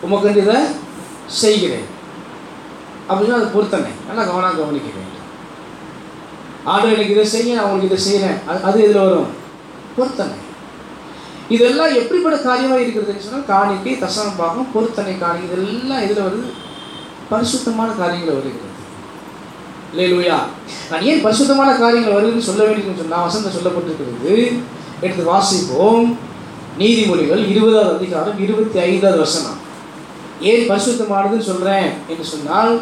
உமக்கு இதை செய்கிறேன் அப்படின்னா அது பொருத்தமே நல்லா கவனம் கவனிக்க வேண்டும் ஆண்டு எனக்கு இதை செய்ய நான் உங்களுக்கு இதை செய்கிறேன் அது அது இதில் வரும் பொருத்தமே இதெல்லாம் எப்படிப்பட்ட காரியமாக இருக்கிறதுன்னு சொன்னால் காணிக்கை பார்க்கும் பொருத்தனை காணி இதெல்லாம் இதில் வருது பரிசுத்தமான காரியங்கள் வருகிறது இல்லையா நான் ஏன் பரிசுத்தமான காரியங்கள் வருதுன்னு சொல்ல வேண்டும் சொன்னால் வசந்த சொல்லப்பட்டிருக்கிறது எடுத்து வாசிப்போம் நீதிமொழிகள் இருபதாவது அதிகாரம் இருபத்தி ஐந்தாவது வசனம் ஏன் பரிசுத்தமானதுன்னு சொல்கிறேன் என்று சொன்னால்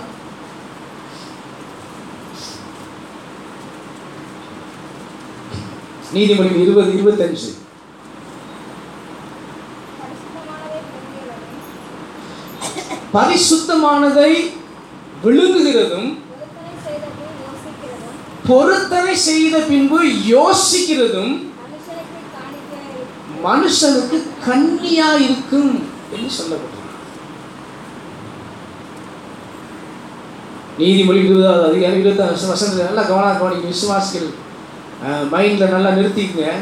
நீதிமொழி இருபது இருபத்தஞ்சு பரிசுத்தமானதை விழுங்குகிறதும் பொருத்தனை செய்த பின்பு யோசிக்கிறதும் மனுஷனுக்கு கண்ணியா இருக்கும் என்று சொல்லப்பட்டது நீதிமொழி இருபதாவது அதிகாரி இருபத்தாறு வசனத்தில் நல்லா கவனம் கவனிக்க விசுவாசிகள் மைண்டில் நல்லா நிறுத்திக்கங்க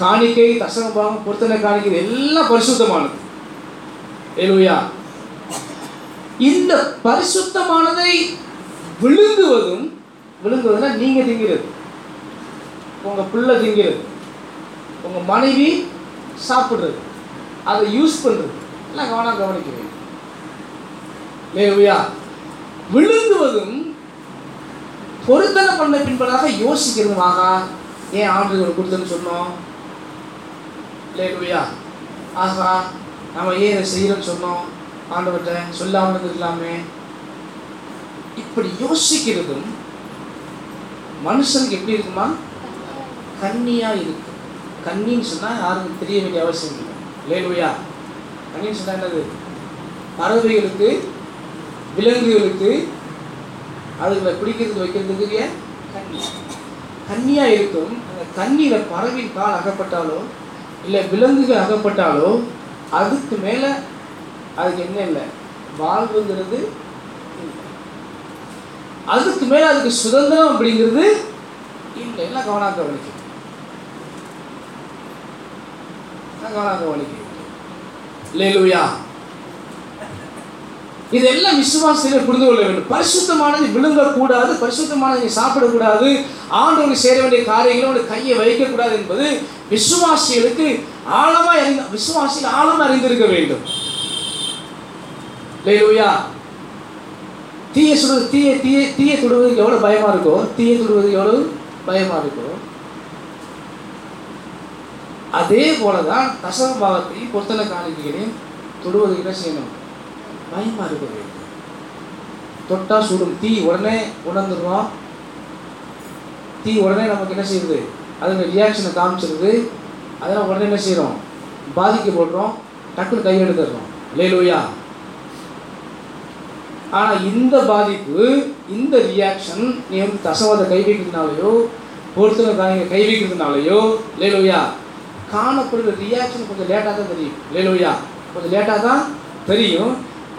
காணிக்கை தசமபாவம் பொருத்தனை காணிக்கை எல்லாம் பரிசுத்தமானது எழுவையா இந்த பரிசுத்தமானதை விழுங்குவதும் விழுங்குவதுனா நீங்கள் திங்கிறது உங்கள் பிள்ளை திங்கிறது உங்கள் மனைவி சாப்பிட்றது அதை யூஸ் பண்ணுறது எல்லாம் கவனம் கவனிக்கிறேன் ஏலுயா விழுங்குவதும் பொருத்தனை பண்ண பின்பதாக யோசிக்கிறதுமாக ஏன் ஆண்டுகள் கொடுத்தன்னு சொன்னோம் இல்லையா ஆஹா நம்ம ஏன் இதை செய்யறோம்னு சொன்னோம் ஆண்டவர்கிட்ட சொல்லாமல் இருந்திருக்கலாமே இப்படி யோசிக்கிறதும் மனுஷனுக்கு எப்படி இருக்குமா கண்ணியாக இருக்கு கண்ணின்னு சொன்னால் யாருக்கும் தெரிய வேண்டிய அவசியம் இல்லை லேலுவையா கண்ணின்னு சொன்னால் என்னது பறவைகளுக்கு விலங்குகளுக்கு அதுங்களை குடிக்கிறது வைக்கிறதுக்குரிய தண்ணியாக இருக்கும் அந்த தண்ணியில் பறவின் கால் அகப்பட்டாலோ இல்லை விலங்குகள் அகப்பட்டாலோ அதுக்கு மேலே அதுக்கு என்ன இல்லை வாழ்வுங்கிறது அதுக்கு மேலே அதுக்கு சுதந்திரம் அப்படிங்கிறது இல்லை எல்லாம் கவனாக வலிக்கும் கவனாக வலிக்கும் இல்லையா இதெல்லாம் விசுவாசிகள் புரிந்து கொள்ள வேண்டும் பரிசுத்தமானது விழுங்கக்கூடாது பரிசுத்தமானது சாப்பிடக்கூடாது ஆண்டவனுக்கு சேர வேண்டிய காரியங்களும் உடைய கையை வைக்கக்கூடாது என்பது விசுவாசிகளுக்கு ஆழமா அறிந்த விசுவாசிகள் ஆழமா அறிந்திருக்க வேண்டும் லேலுயா தீய சுடுவது தீய தீய தீய தொடுவதுக்கு எவ்வளவு பயமா இருக்கோ தீய தொடுவதுக்கு எவ்வளவு பயமா இருக்கோ அதே போலதான் தான் தசமபாவத்தையும் பொத்தனை காணிக்கைகளையும் தொடுவதுக்கு என்ன செய்யணும் மயமா இருக்குது தொட்டா சுடும் தீ உடனே உணர்ந்துடுவோம் தீ உடனே நமக்கு என்ன செய்யுது அதில் ரியாக்ஷனை காமிச்சிருது அதெல்லாம் உடனே என்ன செய்கிறோம் பாதிக்க போடுறோம் கை எடுத்துடுறோம் லேலோயா ஆனால் இந்த பாதிப்பு இந்த ரியாக்ஷன் நீ வந்து தசவாத கை வைக்கிறதுனாலையோ ஒருத்தர் தாங்க கை வைக்கிறதுனாலையோ லேலோயா காணப்படுற ரியாக்ஷன் கொஞ்சம் லேட்டாக தான் தெரியும் லேலோயா கொஞ்சம் லேட்டாக தான் தெரியும்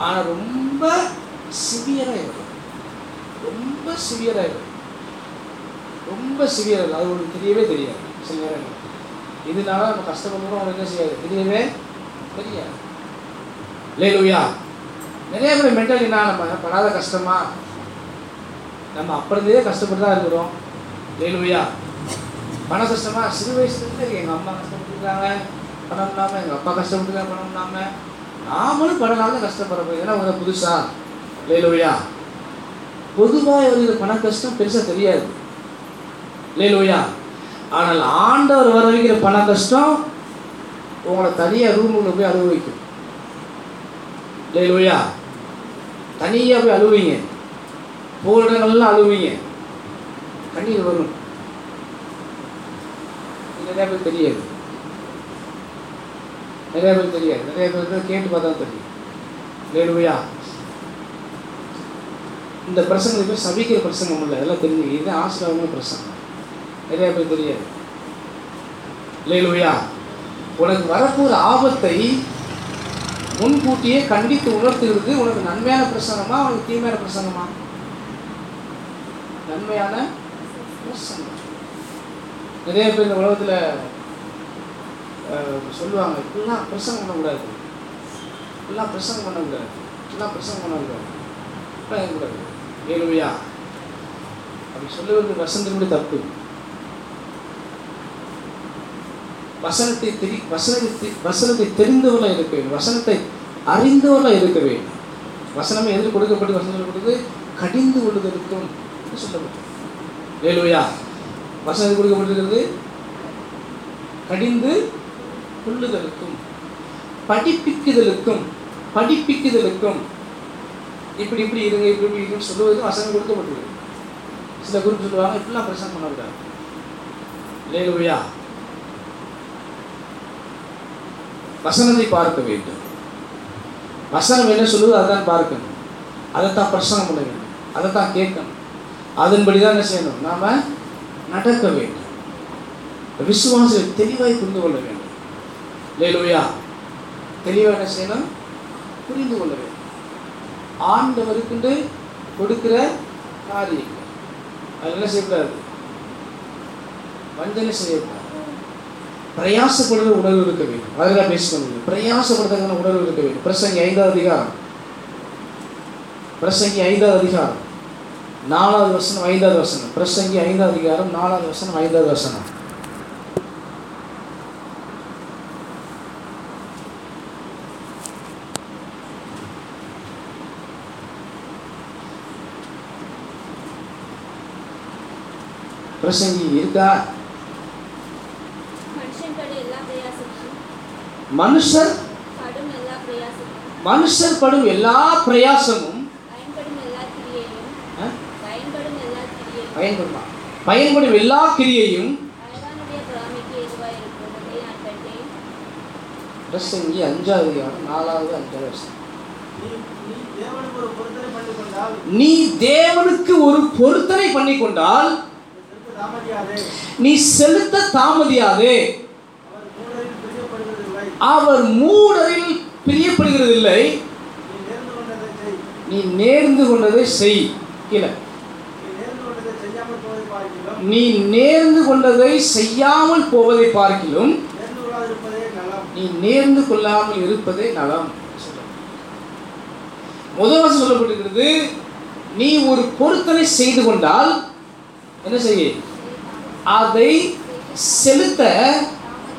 ஆனால் ரொம்ப சிவியராக இருக்கும் ரொம்ப சிவியராக இருக்கும் ரொம்ப சிவியராக இருக்கும் அது உங்களுக்கு தெரியவே தெரியாது சில நேரங்கள் இதனால நம்ம கஷ்டப்படுறோம் என்ன செய்யாது தெரியவே தெரியாது லேலுயா நிறைய பேர் மென்டல் என்ன நம்ம படாத கஷ்டமா நம்ம அப்புறந்தே கஷ்டப்பட்டு தான் இருக்கிறோம் லேலுயா பண கஷ்டமா சிறு வயசுலேருந்து எங்கள் அம்மா கஷ்டப்பட்டுருக்காங்க பணம் இல்லாமல் எங்கள் அப்பா கஷ்டப்பட்டுருக்காங்க பணம் இல்லாமல் நாமளும் பல நாளில் கஷ்டப்பட போய் ஏன்னா உங்களை புதுசா லேலோயா பொதுவாக இருக்கிற பண கஷ்டம் பெருசாக தெரியாது லேலோயா ஆனால் ஆண்டவர் வர வைக்கிற பண கஷ்டம் உங்களை தனியாக ரூமுக்குள்ள போய் அனுபவிக்கும் லேலோயா தனியாக போய் அழுவீங்க போகிற இடங்கள்லாம் அழுவீங்க கண்ணீர் வரும் நிறையா பேர் தெரியாது நிறையா பேர் தெரியாது நிறைய பேர் கேட்டு பார்த்தா தெரியும் வேணுமையா இந்த பிரசங்களுக்கு பேர் சபிக்கிற பிரசங்கம் இல்லை எல்லாம் தெரிஞ்சு இது ஆசிரியமான பிரசங்கம் நிறைய பேர் தெரியாது இல்லையா உனக்கு வரக்கூடிய ஆபத்தை முன்கூட்டியே கண்டித்து உணர்த்துகிறது உனக்கு நன்மையான பிரசங்கமா உனக்கு தீமையான பிரசங்கமா நன்மையான பிரசங்கம் நிறைய பேர் இந்த உலகத்தில் சொல்லுவாங்க இப்படிலாம் பிரசங்கம் பண்ணக்கூடாது இப்படிலாம் பிரசங்கம் பண்ணக்கூடாது இப்படிலாம் பிரசங்கம் பண்ணக்கூடாது இப்படிலாம் இருக்கக்கூடாது ஏழுமையா அப்படி சொல்லுவது வசனத்தினுடைய தப்பு வசனத்தை தெரி வசனத்தை வசனத்தை தெரிந்தவர்களாக இருக்க வேண்டும் வசனத்தை அறிந்தவர்களாக இருக்க வேண்டும் வசனமே எதிர்ப்பு கொடுக்கப்பட்டு வசனம் கொடுத்து கடிந்து கொள்வதற்கும் சொல்லப்பட்டது வேலுவையா வசனம் கொடுக்கப்பட்டிருக்கிறது கடிந்து புள்ளுதலுக்கும் படிப்பிக்குதலுக்கும் படிப்பிக்குதலுக்கும் இப்படி இப்படி இருங்க இப்படி இப்படி இருக்குன்னு சொல்லுவதும் வசனம் கொடுக்கப்பட்டுள்ளது சில குரூப் சொல்லுவாங்க இப்படிலாம் பிரசனம் பண்ணக்கூடாது இல்லையா வசனத்தை பார்க்க வேண்டும் வசனம் என்ன சொல்லுவது அதான் பார்க்கணும் அதை தான் பிரசனம் பண்ண வேண்டும் அதை தான் கேட்கணும் அதன்படி தான் என்ன செய்யணும் நாம் நடக்க வேண்டும் விசுவாசத்தை தெளிவாய் புரிந்து கொள்ள வேண்டும் லேலோயா தெளிவாக என்ன செய்யணும் புரிந்து கொள்ள வேண்டும் ஆண்டவருக்குண்டு கொடுக்கிற காரியங்கள் அது என்ன செய்யக்கூடாது வஞ்சனை செய்யக்கூடாது பிரயாசப்படுற உணர்வு இருக்க வேண்டும் அதெல்லாம் பேசணும் பிரயாசப்படுறதுக்கான உணர்வு இருக்க வேண்டும் பிரசங்கி ஐந்தாவது அதிகாரம் பிரசங்கி ஐந்தாவது அதிகாரம் நாலாவது வசனம் ஐந்தாவது வசனம் பிரசங்கி ஐந்தாவது அதிகாரம் நாலாவது வசனம் ஐந்தாவது வசனம் பிரசங்கி இருக்கா மனுஷர் மனுஷர் படும் எல்லா பிரயாசமும் பயன்படும் எல்லா கிரியையும் பிரசங்கி அஞ்சாவது நாலாவது அஞ்சாவது நீ தேவனுக்கு ஒரு பொருத்தனை பண்ணிக்கொண்டால் கொண்டால் நீ செலுத்த தாமதியாதே அவர் மூடரில் பிரியப்படுகிறதில்லை நீ நேர்ந்து கொண்டதை செய் நீ நேர்ந்து கொண்டதை செய்யாமல் போவதை பார்க்கிலும் நீ நேர்ந்து கொள்ளாமல் இருப்பதே நலம் முதல் சொல்லப்பட்டிருக்கிறது நீ ஒரு பொருத்தனை செய்து கொண்டால் என்ன செய்ய அதை செலுத்த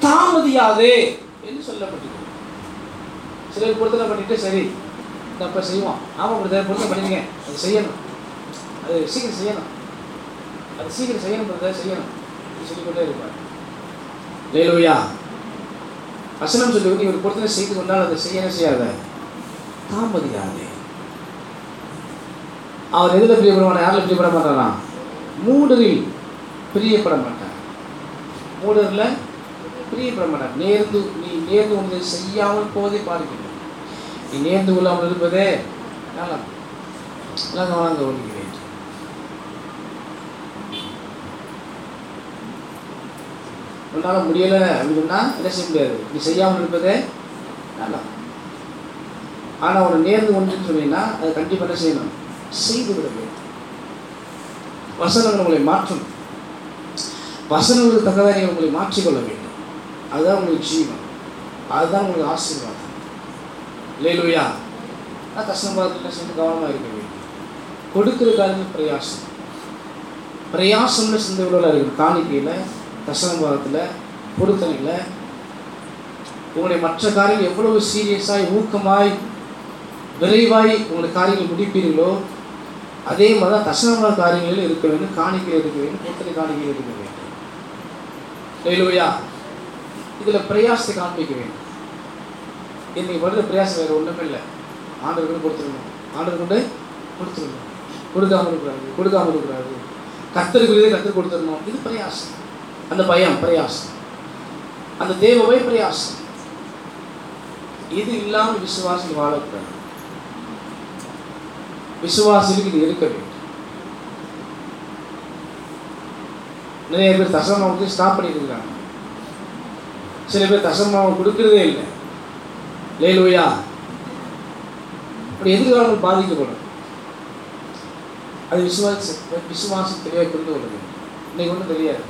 தாமதியாது என்று சொல்லப்பட்டிருக்கு சிலர் பொருத்தலை பண்ணிட்டு சரி தப்ப செய்வோம் ஆமாம் பிரதர் பொருத்தனை பண்ணிருங்க அது செய்யணும் அது சீக்கிரம் செய்யணும் அது சீக்கிரம் செய்யணும் பிரதர் செய்யணும் சொல்லிக்கொண்டே இருப்பார் லேலுவையா வசனம் சொல்லி நீ ஒரு பொருத்தனை செய்து கொண்டால் அதை செய்ய செய்யாத தாமதியாதே அவர் எதில் பிரியப்படமான யாரில் பிரியப்பட மாட்டாராம் மூடரில் பிரியப்பட மாட்டாங்க மூடரில் பிரியப்பட மாட்டாங்க நேர்ந்து நீ நேர்ந்து ஒன்று செய்யாமல் போவதை பார்க்கிறேன் நீ நேர்ந்து கொள்ளாமல் இருப்பதே நலம் நலங்க வழங்க ஒழுகிறேன் உன்னால் முடியலை அப்படின்னா என்ன செய்ய முடியாது நீ செய்யாமல் இருப்பதே நலம் ஆனால் ஒரு நேர்ந்து ஒன்றுன்னு சொன்னீங்கன்னா அதை கண்டிப்பாக செய்யணும் செய்து விட வேண்டும் வசனங்கள் உங்களை வசனங்கள் தகவலை உங்களை மாற்றிக்கொள்ள வேண்டும் அதுதான் உங்களுக்கு ஜீவன் அதுதான் உங்களுக்கு ஆசீர்வாதம் லோயா நான் பார்த்துட்டு சேர்ந்து கவனமாக இருக்க வேண்டும் கொடுக்கறதுக்காக பிரயாசம் பிரயாசம்னு சிந்த உள்ள இருக்குது காணிக்கையில் கஷ்டபாரத்தில் பொருத்தனையில் உங்களுடைய மற்ற காரியங்கள் எவ்வளவு சீரியஸாய் ஊக்கமாய் விரைவாய் உங்களுடைய காரியங்கள் முடிப்பீர்களோ அதே மாதிரி தான் தசனமான காரியங்களில் இருக்க வேண்டும் காணிக்கையில் இருக்க வேண்டும் கூட்டணி காணிக்கையில் இருக்க வேண்டும் இல்லையா இதில் பிரயாசத்தை காண்பிக்க வேண்டும் இன்னைக்கு பண்ணுற பிரயாசம் வேற ஒன்றுமே இல்லை ஆண்டவர் கொண்டு கொடுத்துருக்கணும் ஆண்டவர் கொண்டு கொடுத்துருக்கணும் கொடுக்காம இருக்கிறாரு கொடுக்காம இருக்கிறாரு கத்தருக்குள்ளே கத்து கொடுத்துடணும் இது பிரயாசம் அந்த பயம் பிரயாசம் அந்த தேவவை பிரயாசம் இது இல்லாமல் விசுவாசம் வாழக்கூடாது விசுவாசிக்கு இது இருக்க வேண்டும் நிறைய பேர் தசமாவை கொடுத்து ஸ்டாப் பண்ணிட்டு சில பேர் தசமாவை கொடுக்கறதே இல்லை லேலுவையா அப்படி எதிர்காலங்கள் பாதிக்கப்படும் அது விசுவாச விசுவாசம் தெளிவாக புரிந்து கொள்ள இன்னைக்கு ஒன்றும் தெரியாது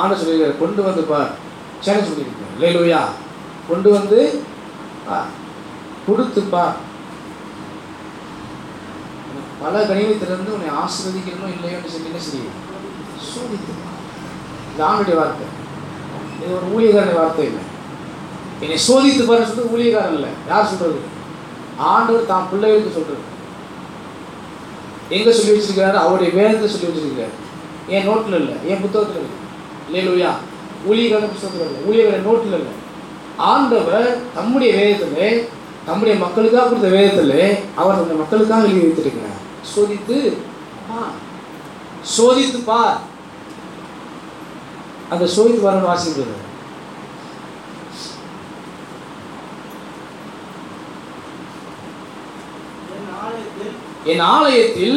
ஆண்டு சொல்லியிருக்காரு கொண்டு வந்து பார் சேனல் சொல்லியிருக்காரு லேலுவையா கொண்டு வந்து கொடுத்துப்பா பல கணிதத்திலிருந்து உன்னை ஆசிரியிக்கணும் இல்லையோன்னு சொல்லி சரி சோதித்து தானுடைய வார்த்தை இது ஒரு ஊழியக்காரனுடைய வார்த்தை இல்லை என்னை சோதித்து பாரு சொல்றது ஊழியக்காரன் இல்லை யார் சொல்றது ஆண்டவர் தான் பிள்ளைகளுக்கு சொல்றது எங்க சொல்லி வச்சிருக்கிறாரு அவருடைய வேதத்தை சொல்லி வச்சிருக்கிறாரு என் நோட்டில் இல்லை என் புத்தகத்தில் இல்லை இல்லையா ஊழியர்கள புத்தகத்தில் இல்லை ஊழியர்கள நோட்டில் இல்லை ஆண்டவர் தம்முடைய வேதத்தில் தம்முடைய மக்களுக்காக கொடுத்த வேதத்தில் அவர் அந்த மக்களுக்காக எழுதி வைத்திருக்கிறார் சோதித்து சோதித்து பார் அந்த சோதித்து பாருன்னு வாசிக்கிறது என் ஆலயத்தில்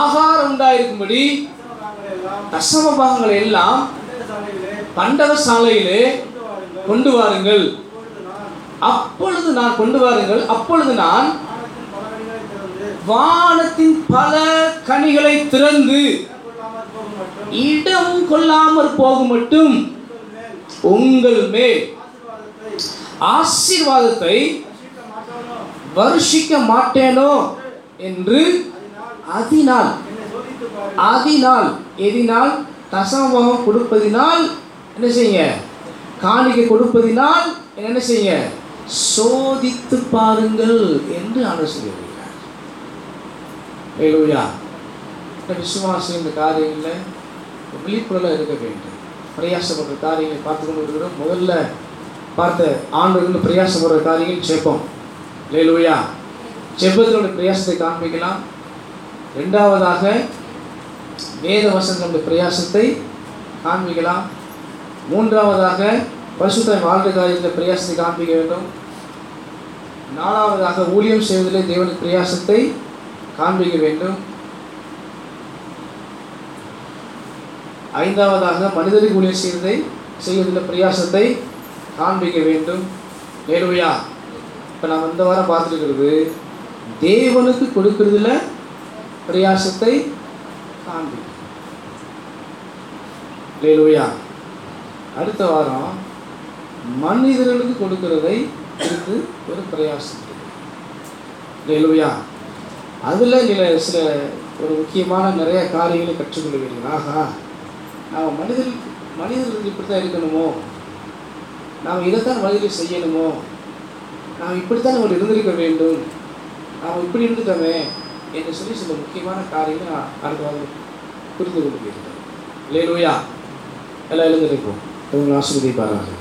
ஆகாரம் உண்டாயிருக்கும்படி தசம பாகங்கள் எல்லாம் பண்டக சாலையிலே கொண்டு வாருங்கள் அப்பொழுது நான் கொண்டு வாருங்கள் அப்பொழுது நான் வானத்தின் பல கனிகளை திறந்து இடம் கொள்ளாமல் போகும் மட்டும் உங்கள் மேல் ஆசீர்வாதத்தை வருஷிக்க மாட்டேனோ என்று அதனால் அதனால் எதினால் தசமபாகம் கொடுப்பதினால் என்ன செய்ய காணிக்கை கொடுப்பதினால் என்ன செய்ய சோதித்து பாருங்கள் என்று ஆலோசனை எழுவியா இந்த விசுவாசம் இந்த காரியங்களில் விழிப்புணர்வில் இருக்க வேண்டும் பிரயாசப்படுற காரியங்களை பார்த்து கொண்டு இருக்கிறோம் முதல்ல பார்த்த ஆண்டுகள் பிரயாசப்படுற காரியங்கள் ஜெபம் எழுவியா ஜெபத்தினுடைய பிரயாசத்தை காண்பிக்கலாம் ரெண்டாவதாக வேத வசனங்களுடைய பிரயாசத்தை காண்பிக்கலாம் மூன்றாவதாக பரிசுத்த வாழ்க்கை காரியத்தில் பிரயாசத்தை காண்பிக்க வேண்டும் நாலாவதாக ஊழியம் செய்வதிலே தேவனுக்கு பிரயாசத்தை காண்பிக்க வேண்டும் ஐந்தாவதாக மனிதனுக்கு உரிய செய்வதை செய்வதில் பிரயாசத்தை காண்பிக்க வேண்டும் நேர்மையா இப்போ நாம் இந்த வாரம் பார்த்துருக்கிறது தேவனுக்கு கொடுக்கறதுல பிரயாசத்தை காண்பிக்கும் அடுத்த வாரம் மனிதர்களுக்கு கொடுக்கிறதை குறித்து ஒரு பிரயாசம் லேலுவையா அதில் நீங்கள் சில ஒரு முக்கியமான நிறைய காரியங்களை கற்றுக்கொள்வீர்கள் ஆஹா நாம் மனிதர்கள் மனிதர்கள் இப்படி தான் இருக்கணுமோ நாம் இதைத்தான் மனிதர்கள் செய்யணுமோ நாம் இப்படித்தான் நம்ம இருந்திருக்க வேண்டும் நாம் இப்படி இருந்துட்டோமே என்று சொல்லி சில முக்கியமான காரியங்கள் நான் அடுத்த வாரம் புரிந்து கொண்டு போயிருக்கேன் இல்லையா எல்லாம் எழுந்திருப்போம் ஆசிரியை பாருங்கள்